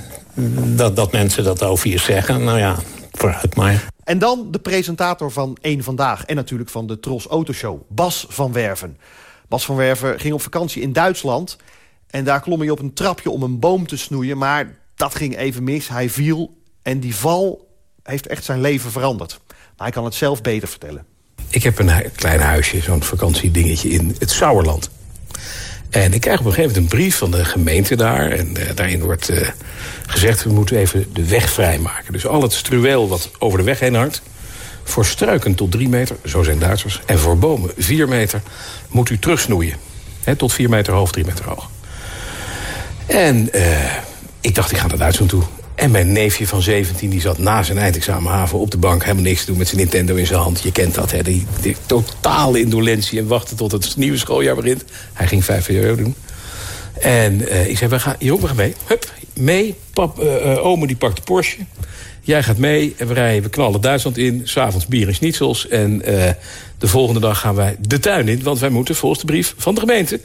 dat, dat mensen dat over je zeggen. Nou ja, vooruit maar. En dan de presentator van Eén Vandaag. En natuurlijk van de Tros Autoshow, Bas van Werven. Bas van Werven ging op vakantie in Duitsland... En daar klom hij op een trapje om een boom te snoeien. Maar dat ging even mis. Hij viel en die val heeft echt zijn leven veranderd. Maar hij kan het zelf beter vertellen. Ik heb een klein huisje, zo'n vakantiedingetje in het Sauerland. En ik krijg op een gegeven moment een brief van de gemeente daar. En uh, daarin wordt uh, gezegd, we moeten even de weg vrijmaken. Dus al het struweel wat over de weg heen hangt... voor struiken tot drie meter, zo zijn Duitsers... en voor bomen vier meter, moet u terugsnoeien. He, tot vier meter hoog, drie meter hoog. En... Uh, ik dacht, ik ga naar Duitsland toe. En mijn neefje van 17 die zat na zijn eindexamenhaven op de bank... helemaal niks te doen met zijn Nintendo in zijn hand. Je kent dat, hè? Die, die totale indolentie en wachten tot het nieuwe schooljaar begint. Hij ging vijf VWO doen. En uh, ik zei, we gaan hier ook nog mee. Hup, mee. Pap, uh, uh, ome die pakt de Porsche. Jij gaat mee en we rijden, we knallen Duitsland in. S'avonds bier en schnitzels. En de volgende dag gaan wij de tuin in. Want wij moeten volgens de brief van de gemeente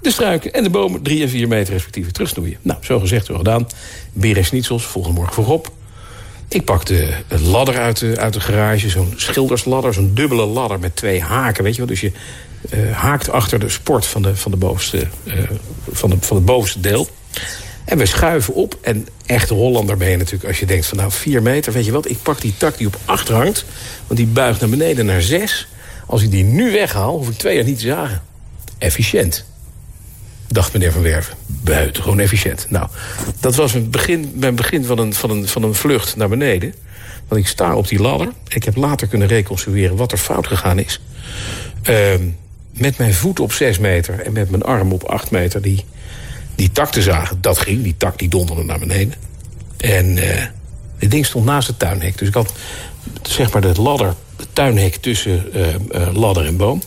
de struiken en de bomen drie en vier meter respectief terugsnoeien. Nou, zo gezegd, zo gedaan. Beer en schnitzels, volgende morgen voorop. Ik pak de ladder uit de, uit de garage, zo'n schildersladder, zo'n dubbele ladder met twee haken, weet je wel. Dus je uh, haakt achter de sport van, de, van, de bovenste, uh, van, de, van het bovenste deel. En we schuiven op. En echte Hollander ben je natuurlijk als je denkt van nou vier meter, weet je wat. Ik pak die tak die op acht hangt, want die buigt naar beneden naar zes. Als ik die nu weghaal, hoef ik twee jaar niet te zagen. efficiënt. Dacht meneer Van Werven. Buitengewoon efficiënt. Nou, dat was mijn begin, mijn begin van, een, van, een, van een vlucht naar beneden. Want ik sta op die ladder. Ik heb later kunnen reconstrueren wat er fout gegaan is. Ehm, met mijn voet op 6 meter en met mijn arm op 8 meter... die, die tak te zagen, dat ging. Die tak die donderde naar beneden. En uh, dit ding stond naast het tuinhek. Dus ik had zeg maar de ladder, het tuinhek tussen uh, uh, ladder en boom.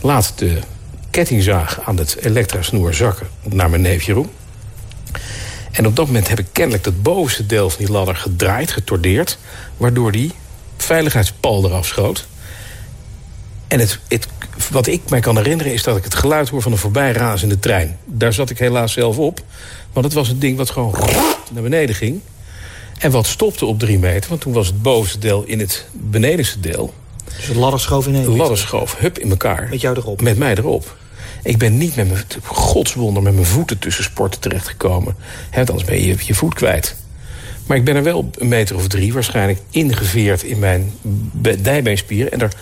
Laat de kettingzaag aan het elektrasnoer zakken naar mijn neef Jeroen. En op dat moment heb ik kennelijk het bovenste deel van die ladder gedraaid, getordeerd... waardoor die veiligheidspal eraf schoot. En het, het, wat ik mij kan herinneren is dat ik het geluid hoor van een voorbijrazende trein. Daar zat ik helaas zelf op. Want het was een ding wat gewoon naar beneden ging. En wat stopte op drie meter, want toen was het bovenste deel in het benedenste deel. Dus de ladder schoof in één De ladder schoof, hup, in elkaar. Met jou erop? Met mij erop. Ik ben niet met mijn, godswonder, met mijn voeten tussen sporten terechtgekomen. Anders ben je je voet kwijt. Maar ik ben er wel een meter of drie waarschijnlijk ingeveerd in mijn dijbeenspieren... en er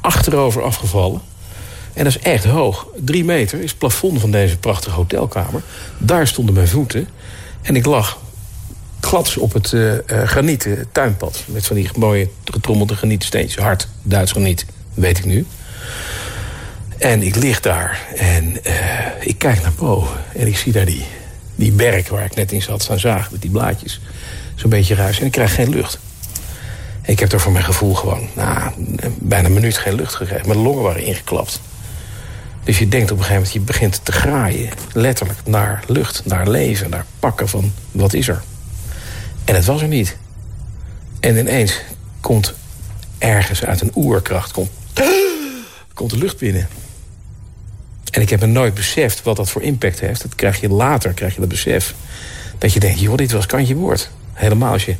achterover afgevallen. En dat is echt hoog. Drie meter is het plafond van deze prachtige hotelkamer. Daar stonden mijn voeten. En ik lag glad op het uh, uh, granieten tuinpad. Met van die mooie getrommelde granietsteentjes. Hard, Duits graniet, weet ik nu. En ik lig daar en uh, ik kijk naar boven. En ik zie daar die, die berk waar ik net in zat staan zagen. Met die blaadjes. Zo'n beetje ruis. En ik krijg geen lucht. Ik heb er voor mijn gevoel gewoon nou, bijna een minuut geen lucht gekregen. Mijn longen waren ingeklapt. Dus je denkt op een gegeven moment, je begint te graaien. Letterlijk naar lucht, naar leven, naar pakken van wat is er. En het was er niet. En ineens komt ergens uit een oerkracht... komt, komt de lucht binnen. En ik heb me nooit beseft wat dat voor impact heeft. Dat krijg je later, krijg je dat besef. Dat je denkt, joh, dit was kantje woord. Helemaal als je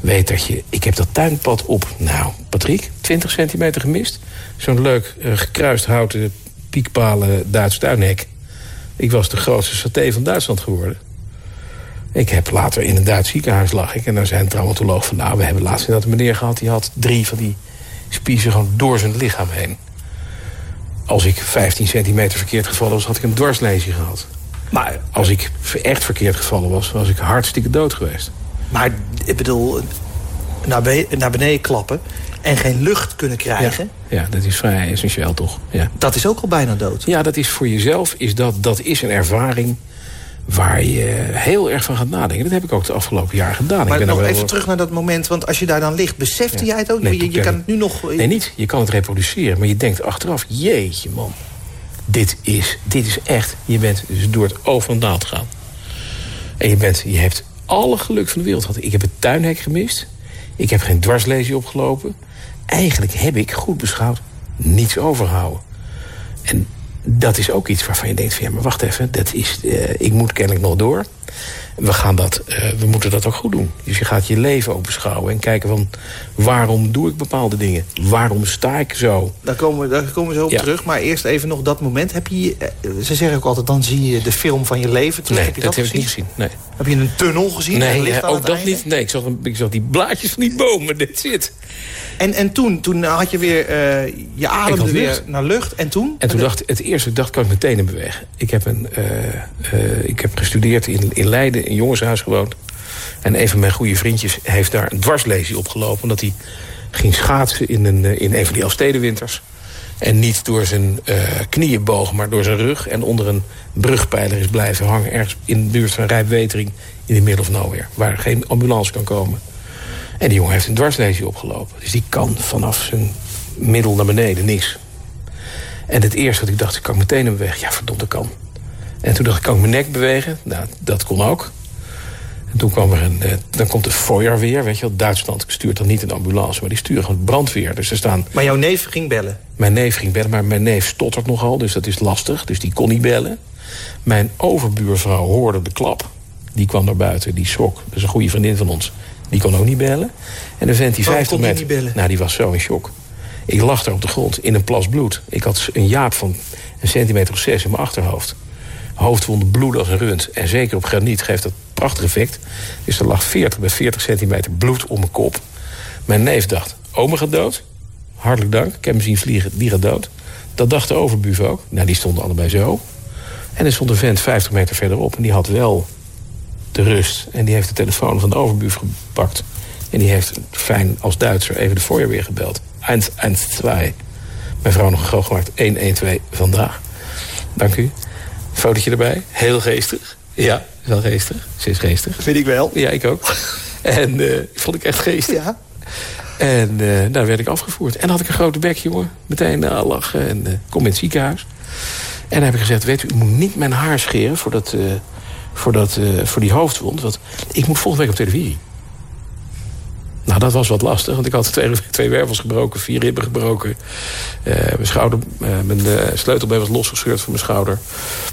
weet dat je... Ik heb dat tuinpad op, nou, Patrick, 20 centimeter gemist. Zo'n leuk uh, gekruist houten piekpalen Duits tuinhek. Ik was de grootste saté van Duitsland geworden. Ik heb later in een Duits ziekenhuis lag ik. En daar zei een traumatoloog van... nou, we hebben laatst dat een meneer gehad... die had drie van die spiezen gewoon door zijn lichaam heen. Als ik 15 centimeter verkeerd gevallen was... had ik een dwarslesie gehad. Maar als ik echt verkeerd gevallen was... was ik hartstikke dood geweest. Maar ik bedoel, naar, be naar beneden klappen en geen lucht kunnen krijgen... Ja, ja, dat is vrij essentieel toch. Ja. Dat is ook al bijna dood. Ja, dat is voor jezelf is dat, dat is een ervaring waar je heel erg van gaat nadenken. Dat heb ik ook de afgelopen jaar gedaan. Maar ik ben nog wel even terug naar dat moment, want als je daar dan ligt... besefte Ja. jij het ook? Nee, je kan het nu nog... Nee, niet. Je kan het reproduceren. Maar je denkt achteraf, jeetje man. Dit is, dit is echt... Je bent dus door het oog van de naald gegaan. En je, bent, je hebt alle geluk van de wereld gehad. Ik heb het tuinhek gemist. Ik heb geen dwarslesie opgelopen. Eigenlijk heb ik, goed beschouwd, niets overgehouden. En dat is ook iets waarvan je denkt van... ja, maar wacht even, dat is, eh, ik moet kennelijk nog door. We, gaan dat, eh, we moeten dat ook goed doen. Dus je gaat je leven ook beschouwen en kijken van... waarom doe ik bepaalde dingen? Waarom sta ik zo? Daar komen, we, daar komen we zo op Ja. terug. Maar eerst even nog dat moment. Heb je, eh, ze zeggen ook altijd, dan zie je de film van je leven terug. Nee, heb je dat, dat, heb ik niet gezien. Nee, Heb je een tunnel gezien? nee ook dat einde? niet. Nee, ik zag, een- ik zag die blaadjes van die bomen. Dit zit. En, en toen, toen had je weer, eh, je ademde weer naar lucht. En toen? En toen dacht het eerste ik dacht kan ik mijn tenen bewegen. Ik heb, een, eh, eh, ik heb gestudeerd in, in Leiden, in jongenshuis gewoond. En een van mijn goede vriendjes heeft daar een dwarslesie opgelopen... omdat hij ging schaatsen in een, in een van die Elfstedenwinters. En niet door zijn knieën boog, maar door zijn rug... en onder een brugpijler is blijven hangen... ergens in de buurt van Rijpwetering in the middle of nowhere... waar geen ambulance kan komen. En die jongen heeft een dwarslesie opgelopen. Dus die kan vanaf zijn middel naar beneden niks. En het eerste wat ik dacht, kan ik meteen hem bewegen? Ja, verdomd, dat kan. En toen dacht ik, kan ik mijn nek bewegen? Nou, dat kon ook. En toen kwam er een, eh, dan komt de Feuerweer, weet je wel. Duitsland stuurt dan niet een ambulance, maar die sturen gewoon brandweer. Dus er staan, Maar jouw neef ging bellen. mijn neef ging bellen, maar mijn neef stottert nogal, dus dat is lastig. Dus die kon niet bellen. Mijn overbuurvrouw hoorde de klap. Die kwam naar buiten, die schrok. Dat is een goede vriendin van ons. Die kon ook niet bellen. En de vent die Waarom 50 kon die meter... niet bellen? Nou, die was zo in shock. Ik lag daar op de grond in een plas bloed. Ik had een jaap van een centimeter of zes in mijn achterhoofd. Hoofdwonden bloeden als een rund. En zeker op graniet geeft dat prachtig effect. Dus er lag 40 bij 40 centimeter bloed om mijn kop. Mijn neef dacht, oma gaat dood. Hartelijk dank. Ik heb hem zien vliegen, die gaat dood. Dat dacht de overbuur ook. Nou, die stonden allebei zo. En er stond een vent 50 meter verderop. En die had wel de rust. En die heeft de telefoon van de overbuur gepakt. En die heeft fijn als Duitser even de feuerweer gebeld. 112. Mijn vrouw nog een groot gemaakt. 112 vandaag. Dank u. Fotootje erbij. Heel geestig. Ja, wel geestig. Ze is geestig. Vind ik wel. Ja, ik ook. En uh, vond ik echt geestig. Ja. En uh, daar werd ik afgevoerd. En dan had ik een grote bek, jongen. Meteen uh, lachen en kom in het ziekenhuis. En dan heb ik gezegd, weet u, ik moet niet mijn haar scheren... voor, dat, dat, voor die hoofdwond. Want ik moet volgende week op televisie. Nou, dat was wat lastig, want ik had twee, twee wervels gebroken... vier ribben gebroken. mijn, schouder, mijn sleutelbeen was losgescheurd van mijn schouder.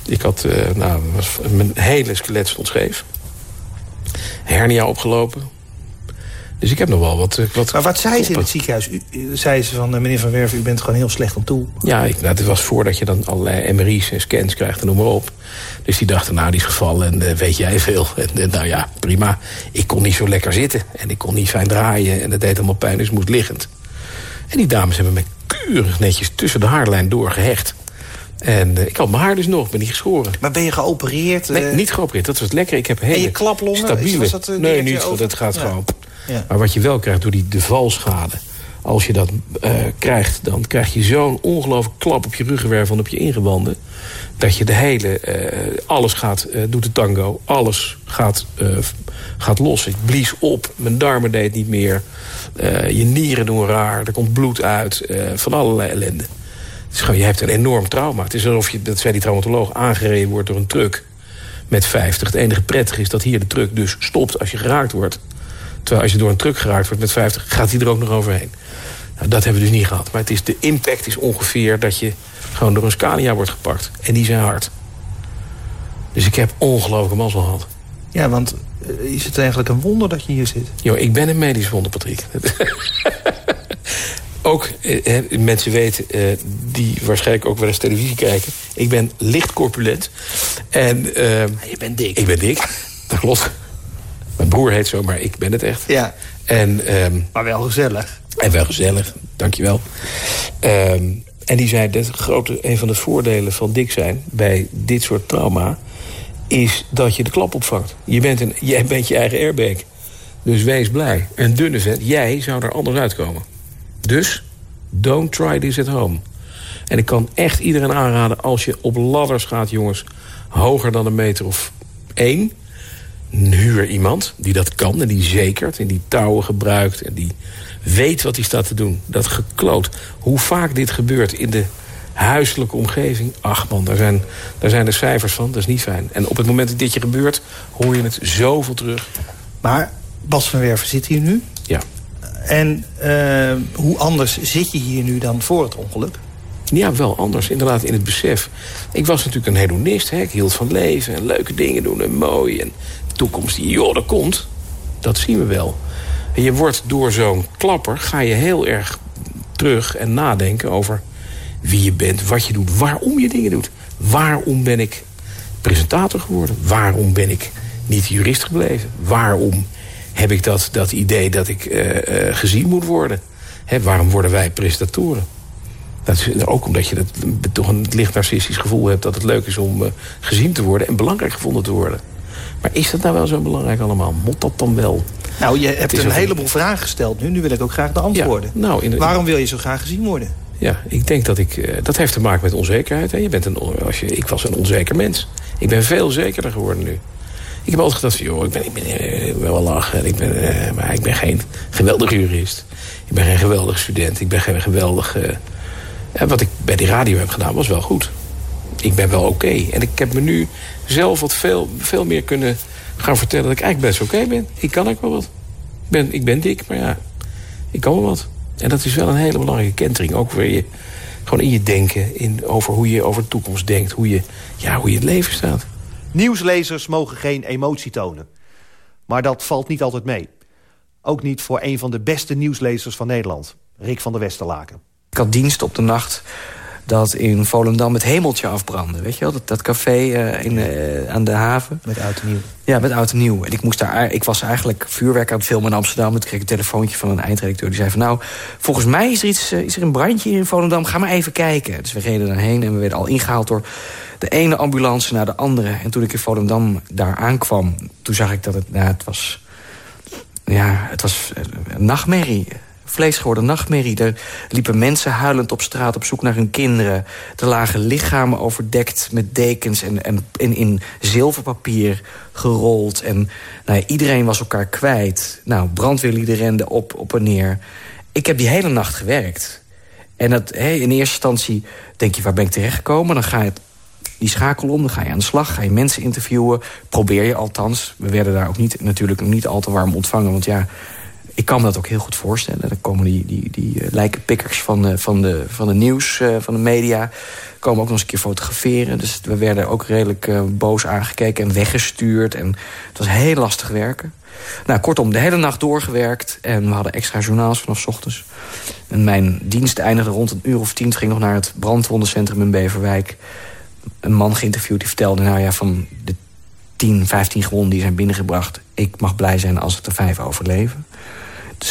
Ik had, nou, was, mijn hele skelet stond scheef. Hernia opgelopen, dus ik heb nog wel wat... wat maar wat zei ze in het ziekenhuis? U, zei ze van, meneer Van Werven, u bent gewoon heel slecht aan toe. Ja, ik, nou, dit was voordat je dan allerlei MRI's en scans krijgt en noem maar op. Dus die dachten, nou, die is gevallen en uh, weet jij veel. En, en, nou ja, prima. Ik kon niet zo lekker zitten. En ik kon niet fijn draaien. En dat deed allemaal pijn, dus moest liggend. En die dames hebben me keurig netjes tussen de haarlijn doorgehecht. En uh, ik had mijn haar dus nog, ben niet geschoren. Maar ben je geopereerd? Nee, niet geopereerd, dat was lekker. Ik heb hele en je klaplongen? Stabiele. Was dat, uh, nee, niet, dat gaat ja. gewoon... Maar wat je wel krijgt door die de valschade... als je dat uh, krijgt, dan krijg je zo'n ongelooflijk klap op je ruggenwervel en op je ingewanden... dat je de hele... Uh, alles gaat, uh, doet de tango, alles gaat, gaat los. Ik blies op, mijn darmen deed niet meer. je nieren doen raar, er komt bloed uit, van allerlei ellende. Het is gewoon, je hebt een enorm trauma. Het is alsof je, dat zei die traumatoloog, aangereden wordt door een truck met 50. Het enige prettige is dat hier de truck dus stopt als je geraakt wordt... Terwijl als je door een truck geraakt wordt met 50, gaat hij er ook nog overheen. Nou, dat hebben we dus niet gehad. Maar het is, de impact is ongeveer dat je gewoon door een Scania wordt gepakt. En die zijn hard. Dus ik heb ongelooflijke mazzel gehad. Ja, want uh, is het eigenlijk een wonder dat je hier zit? Jo, ik ben een medisch wonder, Patrick. ook eh, mensen weten, eh, die waarschijnlijk ook wel eens televisie kijken... ik ben licht corpulent. En, uh, je bent dik. Ik ben dik, dat klopt. Mijn broer heet zo, maar ik ben het echt. Ja. En, um, maar wel gezellig. En wel gezellig, dankjewel. Um, en die zei, dat grote, een van de voordelen van dik zijn... bij dit soort trauma, is dat je de klap opvangt. Je bent, een, jij bent je eigen airbag. Dus wees blij. Een dunne vent, jij zou er anders uitkomen. Dus, don't try this at home. En ik kan echt iedereen aanraden... als je op ladders gaat, jongens... hoger dan een meter of één huur iemand die dat kan en die zekert... en die touwen gebruikt en die weet wat hij staat te doen. Dat gekloot. Hoe vaak dit gebeurt in de huiselijke omgeving... ach man, daar zijn, daar zijn de cijfers van, dat is niet fijn. En op het moment dat dit je gebeurt, hoor je het zoveel terug. Maar Bas van Werven zit hier nu? Ja. En uh, hoe anders zit je hier nu dan voor het ongeluk? Ja, wel anders, inderdaad, in het besef. Ik was natuurlijk een hedonist, hè. ik hield van leven en leuke dingen doen en mooi... en toekomst die, joh, dat komt. Dat zien we wel. Je wordt door zo'n klapper, ga je heel erg terug en nadenken over wie je bent, wat je doet, waarom je dingen doet. Waarom ben ik presentator geworden? Waarom ben ik niet jurist gebleven? Waarom heb ik dat, dat idee dat ik uh, uh, gezien moet worden? Hè, waarom worden wij presentatoren? Dat is ook omdat je dat, toch een licht narcistisch gevoel hebt... dat het leuk is om uh, gezien te worden en belangrijk gevonden te worden. Maar is dat nou wel zo belangrijk allemaal? Moet dat dan wel? Nou, je hebt een heleboel vragen gesteld nu. Nu wil ik ook graag de antwoorden. Ja, nou, de... Waarom wil je zo graag gezien worden? Ja, ik denk dat ik... Uh, dat heeft te maken met onzekerheid. Hè? Je bent een, als je, ik was een onzeker mens. Ik ben veel zekerder geworden nu. Ik heb altijd gedacht van, joh, ik ben, ik ben, uh, ik ben wel lachen. Ik ben, maar ik ben geen geweldige jurist. Ik ben geen geweldige student. Ik ben geen geweldige... En wat ik bij die radio heb gedaan was wel goed. Ik ben wel oké. Okay. En ik heb me nu zelf wat veel, veel meer kunnen gaan vertellen... dat ik eigenlijk best oké okay ben. Ik kan ook wel wat. Ik ben, ik ben dik, maar ja, ik kan wel wat. En dat is wel een hele belangrijke kentering. Ook je gewoon in je denken... In, over hoe je over de toekomst denkt. Hoe je, ja, hoe je het leven staat. Nieuwslezers mogen geen emotie tonen. Maar dat valt niet altijd mee. Ook niet voor een van de beste nieuwslezers van Nederland. Rick van der Westerlaken. Ik had dienst op de nacht dat in Volendam het hemeltje afbrandde. Weet je wel, dat, dat café eh, in, eh, aan de haven. Met oud en nieuw. Ja, met oud en nieuw. En ik, moest daar, ik was eigenlijk vuurwerk aan het filmen in Amsterdam. Toen kreeg ik een telefoontje van een eindredacteur. Die zei van nou, volgens mij is er, iets, eh, is er een brandje hier in Volendam. Ga maar even kijken. Dus we reden daarheen en we werden al ingehaald door de ene ambulance naar de andere. En toen ik in Volendam daar aankwam, toen zag ik dat het, nou, het was... Ja, het was een nachtmerrie vlees geworden nachtmerrie. Er liepen mensen huilend op straat op zoek naar hun kinderen. Er lagen lichamen overdekt met dekens en, en, in zilverpapier gerold. En nou iedereen was elkaar kwijt. Nou, brandweerlieden renden op, op en neer. Ik heb die hele nacht gewerkt. En dat, in eerste instantie denk je, waar ben ik terechtgekomen? Dan ga je die schakel om, dan ga je aan de slag, ga je mensen interviewen. Probeer je althans. We werden daar ook niet, natuurlijk niet al te warm ontvangen. Want ja, ik kan me dat ook heel goed voorstellen. Dan komen die, die, die uh, lijkenpikkers van, uh, van, de, van de nieuws, uh, van de media... komen ook nog eens een keer fotograferen. Dus we werden ook redelijk boos aangekeken en weggestuurd. En het was heel lastig werken. Nou, kortom, de hele nacht doorgewerkt. En we hadden extra journaals vanaf ochtends. En mijn dienst eindigde rond een uur of tien. ging nog naar het brandwondencentrum in Beverwijk. Een man geïnterviewd die vertelde... nou ja, van de 10, 15 gewonden die zijn binnengebracht... ik mag blij zijn als het er vijf overleven.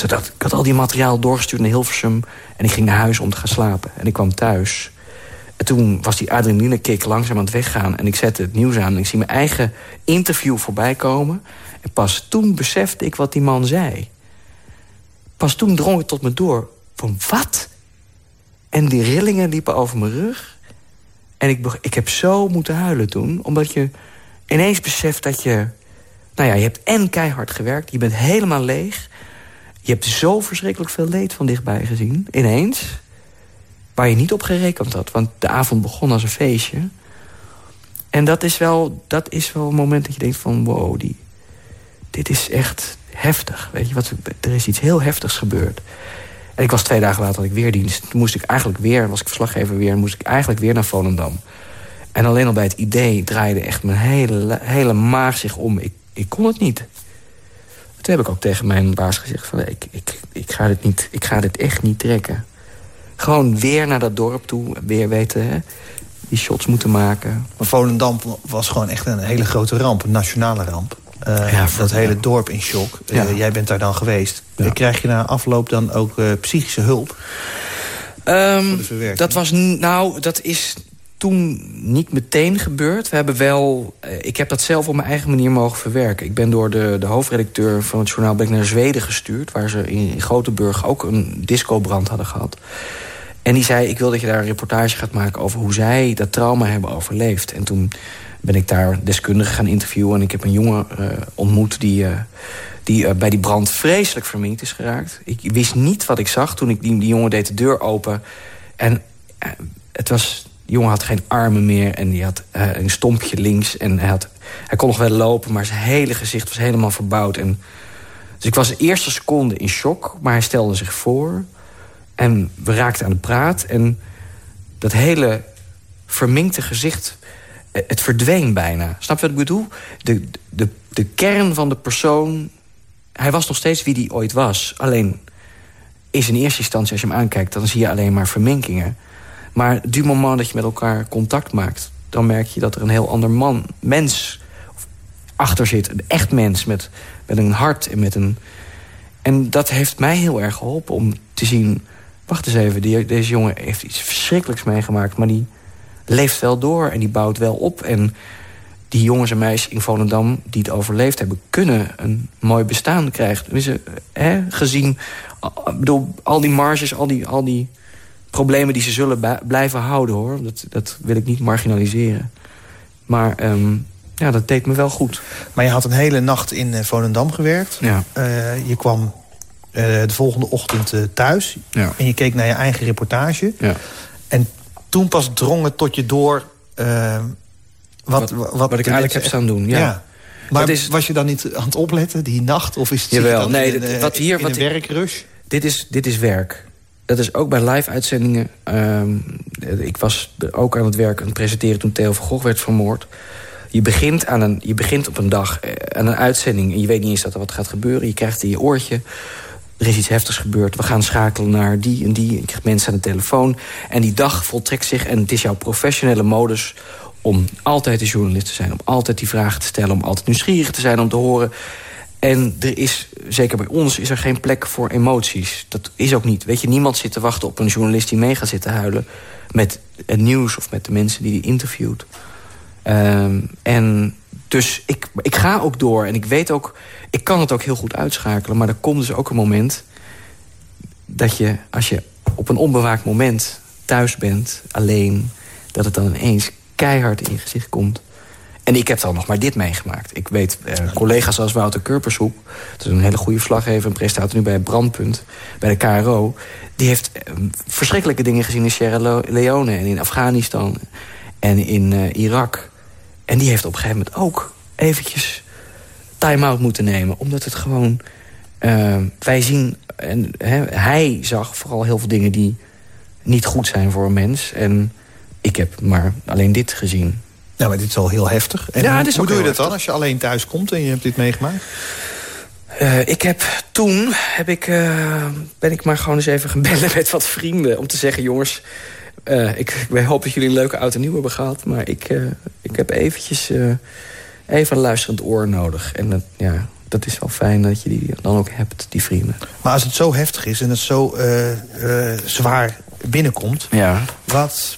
Ik had al die materiaal doorgestuurd naar Hilversum... en ik ging naar huis om te gaan slapen. En ik kwam thuis. En toen was die adrenalinekick langzaam aan het weggaan... en ik zette het nieuws aan en ik zie mijn eigen interview voorbij komen. En pas toen besefte ik wat die man zei. Pas toen drong het tot me door. Van wat? En die rillingen liepen over mijn rug. En ik, ik heb zo moeten huilen toen. Omdat je ineens beseft dat je... Nou ja, je hebt en keihard gewerkt. Je bent helemaal leeg. Je hebt zo verschrikkelijk veel leed van dichtbij gezien, ineens. Waar je niet op gerekend had, want de avond begon als een feestje. En dat is wel, dat is wel een moment dat je denkt van... wow, die, dit is echt heftig. Weet je, wat, er is iets heel heftigs gebeurd. En ik was twee dagen later had ik weer dienst. Toen moest ik eigenlijk weer, was ik verslaggever weer... moest ik eigenlijk weer naar Volendam. En alleen al bij het idee draaide echt mijn hele, hele maag zich om. Ik, ik kon het niet. Toen heb ik ook tegen mijn baas gezegd van ik, ik, ik, ga, dit niet, ik ga dit echt niet trekken. Gewoon weer naar dat dorp toe, weer weten hè, die shots moeten maken. Maar Volendam was gewoon echt een hele grote ramp, een nationale ramp. Uh, ja, dat hele dorp in shock. Uh, jij bent daar dan geweest. Ja. Krijg je na afloop dan ook uh, psychische hulp? Um, dat was nou, dat is toen niet meteen gebeurd. We hebben wel, eh, ik heb dat zelf op mijn eigen manier mogen verwerken. Ik ben door de, de hoofdredacteur van het journaal ben naar Zweden gestuurd... waar ze in, in ook een discobrand hadden gehad. En die zei, ik wil dat je daar een reportage gaat maken... over hoe zij dat trauma hebben overleefd. En toen ben ik daar deskundigen gaan interviewen... en ik heb een jongen uh, ontmoet die... Uh, die bij die brand vreselijk verminkt is geraakt. Ik wist niet wat ik zag toen ik die, die jongen deed de deur open. En het was jongen had geen armen meer en die had uh, een stompje links. En hij, had, hij kon nog wel lopen, maar zijn hele gezicht was helemaal verbouwd. En, dus ik was de eerste seconde in shock, maar hij stelde zich voor. En we raakten aan de praat. En dat hele verminkte gezicht, eh, het verdween bijna. Snap je wat ik bedoel? De, de, de kern van de persoon... Hij was nog steeds wie hij ooit was. Alleen is in eerste instantie, als je hem aankijkt... dan zie je alleen maar verminkingen. Maar du moment dat je met elkaar contact maakt... dan merk je dat er een heel ander man, mens achter zit. Een echt mens met, met een hart en met een... En dat heeft mij heel erg geholpen om te zien... wacht eens even, die, deze jongen heeft iets verschrikkelijks meegemaakt... maar die leeft wel door en die bouwt wel op. En die jongens en meisjes in Volendam die het overleefd hebben... kunnen een mooi bestaan krijgen. Dus, hè, gezien bedoel, al die marges, al die, al die problemen die ze zullen blijven houden, hoor. Dat, dat wil ik niet marginaliseren. Maar um, ja, dat deed me wel goed. Maar je had een hele nacht in uh, Volendam gewerkt. Ja. Uh, je kwam uh, de volgende ochtend thuis. Ja. En je keek naar je eigen reportage. Ja. En toen pas drong het tot je door... wat, wat, wat, ik eigenlijk heb staan doen, ja. ja. Maar is... was je dan niet aan het opletten, die nacht? Of is het Jawel, nee, in, wat hier, in wat een werkrush? Dit is, dit is werk dat is ook bij live-uitzendingen. Ehm, ik was ook aan het werk aan het presenteren toen Theo van Gogh werd vermoord. Je begint, aan een, je begint op een dag eh, aan een uitzending... en je weet niet eens dat er wat gaat gebeuren. Je krijgt in je oortje er is iets heftigs gebeurd. We gaan schakelen naar die en die. Ik krijg mensen aan de telefoon. En die dag voltrekt zich. En het is jouw professionele modus om altijd de journalist te zijn. Om altijd die vragen te stellen. Om altijd nieuwsgierig te zijn. Om te horen. En er is, zeker bij ons, is er geen plek voor emoties. Dat is ook niet. Weet je, niemand zit te wachten op een journalist die mee gaat zitten huilen... met het nieuws of met de mensen die hij interviewt. Ehm, en dus ik, ik ga ook door. En ik weet ook, ik kan het ook heel goed uitschakelen. Maar er komt dus ook een moment dat je, als je op een onbewaakt moment thuis bent, alleen... dat het dan ineens keihard in je gezicht komt. En ik heb dan nog maar dit meegemaakt. Ik weet, eh, collega's zoals Wouter Kurpershoek... dat is een hele goede vlaggever en presentator nu bij Brandpunt... bij de KRO... die heeft eh, verschrikkelijke dingen gezien in Sierra Leone... en in Afghanistan en in uh, Irak. En die heeft op een gegeven moment ook eventjes time-out moeten nemen. Omdat het gewoon... Uh, wij zien... En, hij zag vooral heel veel dingen die niet goed zijn voor een mens. En ik heb maar alleen dit gezien. Ja, maar dit is al heel heftig. En ja, hoe, doe je dat dan als je alleen thuis komt en je hebt dit meegemaakt? Uh, ik heb toen heb ik, uh, ben ik maar gewoon eens even gaan bellen met wat vrienden. Om te zeggen, jongens, uh, ik, ik hoop dat jullie een leuke oud en nieuw hebben gehad. Maar ik, ik heb eventjes even een luisterend oor nodig. En dat, ja, dat is wel fijn dat je die dan ook hebt, die vrienden. Maar als het zo heftig is en het zo zwaar binnenkomt... Ja. Wat,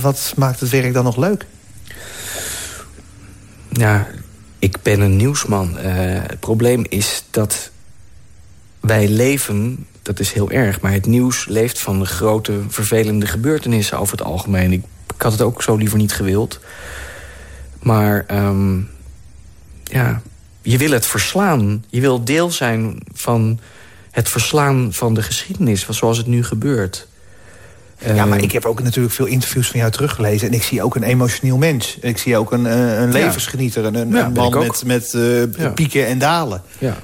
wat maakt het werk dan nog leuk? Ja, ik ben een nieuwsman. Uh, het probleem is dat wij leven, dat is heel erg... maar het nieuws leeft van de grote vervelende gebeurtenissen over het algemeen. Ik, had het ook zo liever niet gewild. Maar um, ja, je wil het verslaan. Je wil deel zijn van het verslaan van de geschiedenis... zoals het nu gebeurt. Ja, maar ik heb ook natuurlijk veel interviews van jou teruggelezen. En ik zie ook een emotioneel mens. Ik zie ook een, een levensgenieter. Een, een ja, man met, met uh, ja. pieken en dalen. Ja.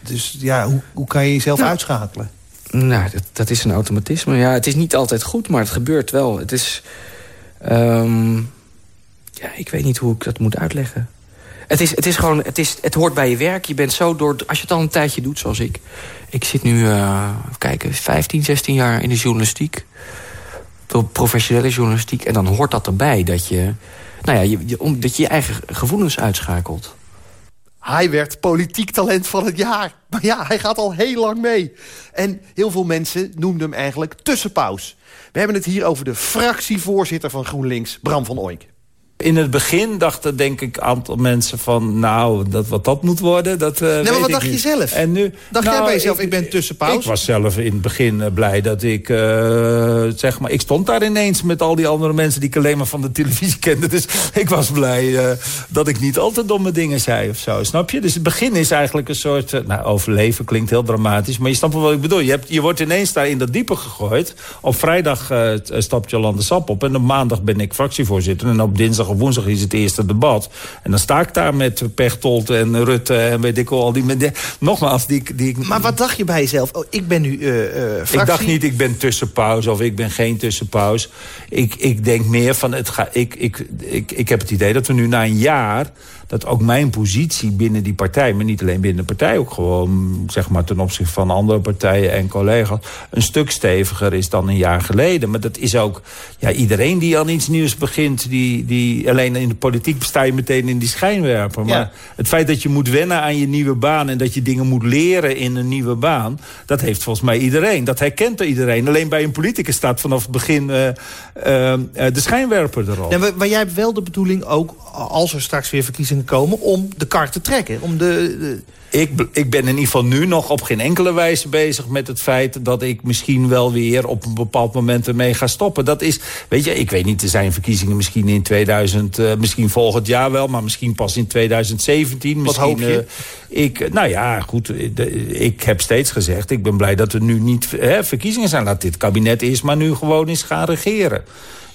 Dus ja, hoe, hoe kan je jezelf nou, uitschakelen? Nou, dat, dat is een automatisme. Ja, het is niet altijd goed, maar het gebeurt wel. Het is... Um, ja, ik weet niet hoe ik dat moet uitleggen. Het is, het is gewoon, het, is, het hoort bij je werk. Je bent zo door, als je het al een tijdje doet, zoals ik. Ik zit nu, uh, kijken, 15, 16 jaar in de journalistiek. Professionele journalistiek. En dan hoort dat erbij dat je, nou ja, je, dat je je eigen gevoelens uitschakelt. Hij werd politiek talent van het jaar. Maar ja, hij gaat al heel lang mee. En heel veel mensen noemden hem eigenlijk tussenpaus. We hebben het hier over de fractievoorzitter van GroenLinks, Bram van Oijk. In het begin dachten denk ik een aantal mensen van... nou, dat, wat dat moet worden, dat uh, Nee, maar wat ik dacht niet. je zelf? En nu, dacht nou, jij bij jezelf, ik, ik ben tussenpaus? Ik was zelf in het begin uh, blij dat ik, uh, zeg maar... Ik stond daar ineens met al die andere mensen die ik alleen maar van de televisie kende. Dus ik was blij dat ik niet altijd domme dingen zei of zo, snap je? Dus het begin is eigenlijk een soort... nou, overleven klinkt heel dramatisch, maar je snapt wel wat ik bedoel. Je, hebt, je wordt ineens daar in dat diepe gegooid. Op vrijdag stapt Jolande Sap op en op maandag ben ik fractievoorzitter. En op dinsdag of woensdag is het eerste debat. En dan sta ik daar met Pechtold en Rutte en weet ik. Al die, nogmaals, die, die... Maar wat dacht je bij jezelf? Oh, ik ben nu uh, uh, fractie... Ik dacht niet, ik ben tussenpauze of ik ben geen tussenpauze. Ik, ik denk meer van, het ga, ik, ik, ik, ik heb het idee dat we nu na een jaar dat ook mijn positie binnen die partij... maar niet alleen binnen de partij, ook gewoon zeg maar, ten opzichte van andere partijen en collega's... een stuk steviger is dan een jaar geleden. Maar dat is ook ja, iedereen die aan iets nieuws begint... Die, die, alleen in de politiek sta je meteen in die schijnwerper. Maar Ja. het feit dat je moet wennen aan je nieuwe baan... en dat je dingen moet leren in een nieuwe baan... dat heeft volgens mij iedereen. Dat herkent er iedereen. Alleen bij een politicus staat vanaf het begin uh, uh, de schijnwerper erop. Ja, maar, maar jij hebt wel de bedoeling ook, als er straks weer verkiezingen komen... om de kar te trekken. Om de, de... Ik, ik ben in ieder geval nu nog op geen enkele wijze bezig met het feit... dat ik misschien wel weer op een bepaald moment ermee ga stoppen. Dat is, weet je, ik weet niet, er zijn verkiezingen misschien in 2000... Uh, misschien volgend jaar wel, maar misschien pas in 2017. Wat misschien, hoop je? Uh, ik, nou ja, goed, de, ik heb steeds gezegd... ik ben blij dat er nu niet hè, verkiezingen zijn. Laat dit kabinet eerst maar nu gewoon eens gaan regeren.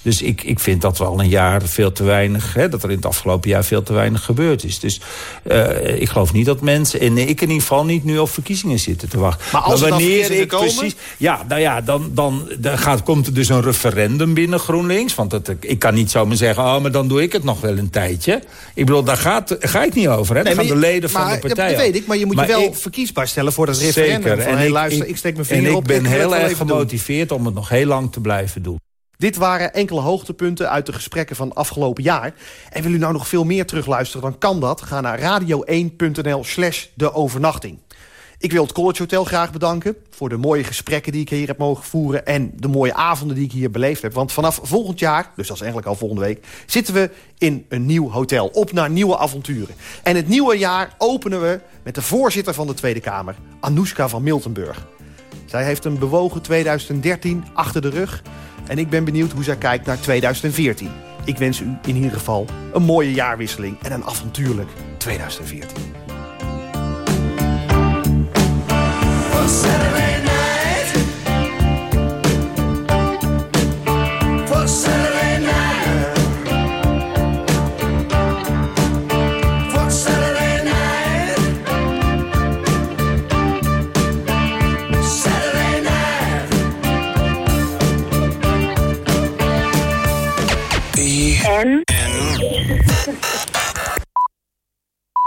Dus ik, ik vind dat we al een jaar veel te weinig... Hè, dat er in het afgelopen jaar veel te weinig gebeurd is. Dus uh, ik geloof niet dat mensen, en ik in ieder geval niet... nu op verkiezingen zitten te wachten. Maar als maar wanneer ik precies? Ja, nou ja, dan, dan, dan gaat, komt er dus een referendum binnen GroenLinks. Want dat, ik kan niet zomaar zeggen, oh, maar dan doe ik het nog wel een tijdje. Ik bedoel, daar gaat, ga ik niet over. Hè? Nee, gaan de leden van de partij Dat weet ik, maar je moet je wel ik- verkiesbaar stellen voor dat referendum. Zeker. Van, En hey, ik- luister, ik- ik steek mijn en vinger ik op. ben heel erg doen. gemotiveerd om het nog heel lang te blijven doen. Dit waren enkele hoogtepunten uit de gesprekken van afgelopen jaar. En wil u nou nog veel meer terugluisteren, dan kan dat. Ga naar radio1.nl slash de overnachting. Ik wil het College Hotel graag bedanken... voor de mooie gesprekken die ik hier heb mogen voeren... en de mooie avonden die ik hier beleefd heb. Want vanaf volgend jaar, dus dat is eigenlijk al volgende week... zitten we in een nieuw hotel, op naar nieuwe avonturen. En het nieuwe jaar openen we met de voorzitter van de Tweede Kamer... Anoushka van Miltenburg. Zij heeft een bewogen 2013 achter de rug. En ik ben benieuwd hoe zij kijkt naar 2014. Ik wens u in ieder geval een mooie jaarwisseling en een avontuurlijk 2014. En?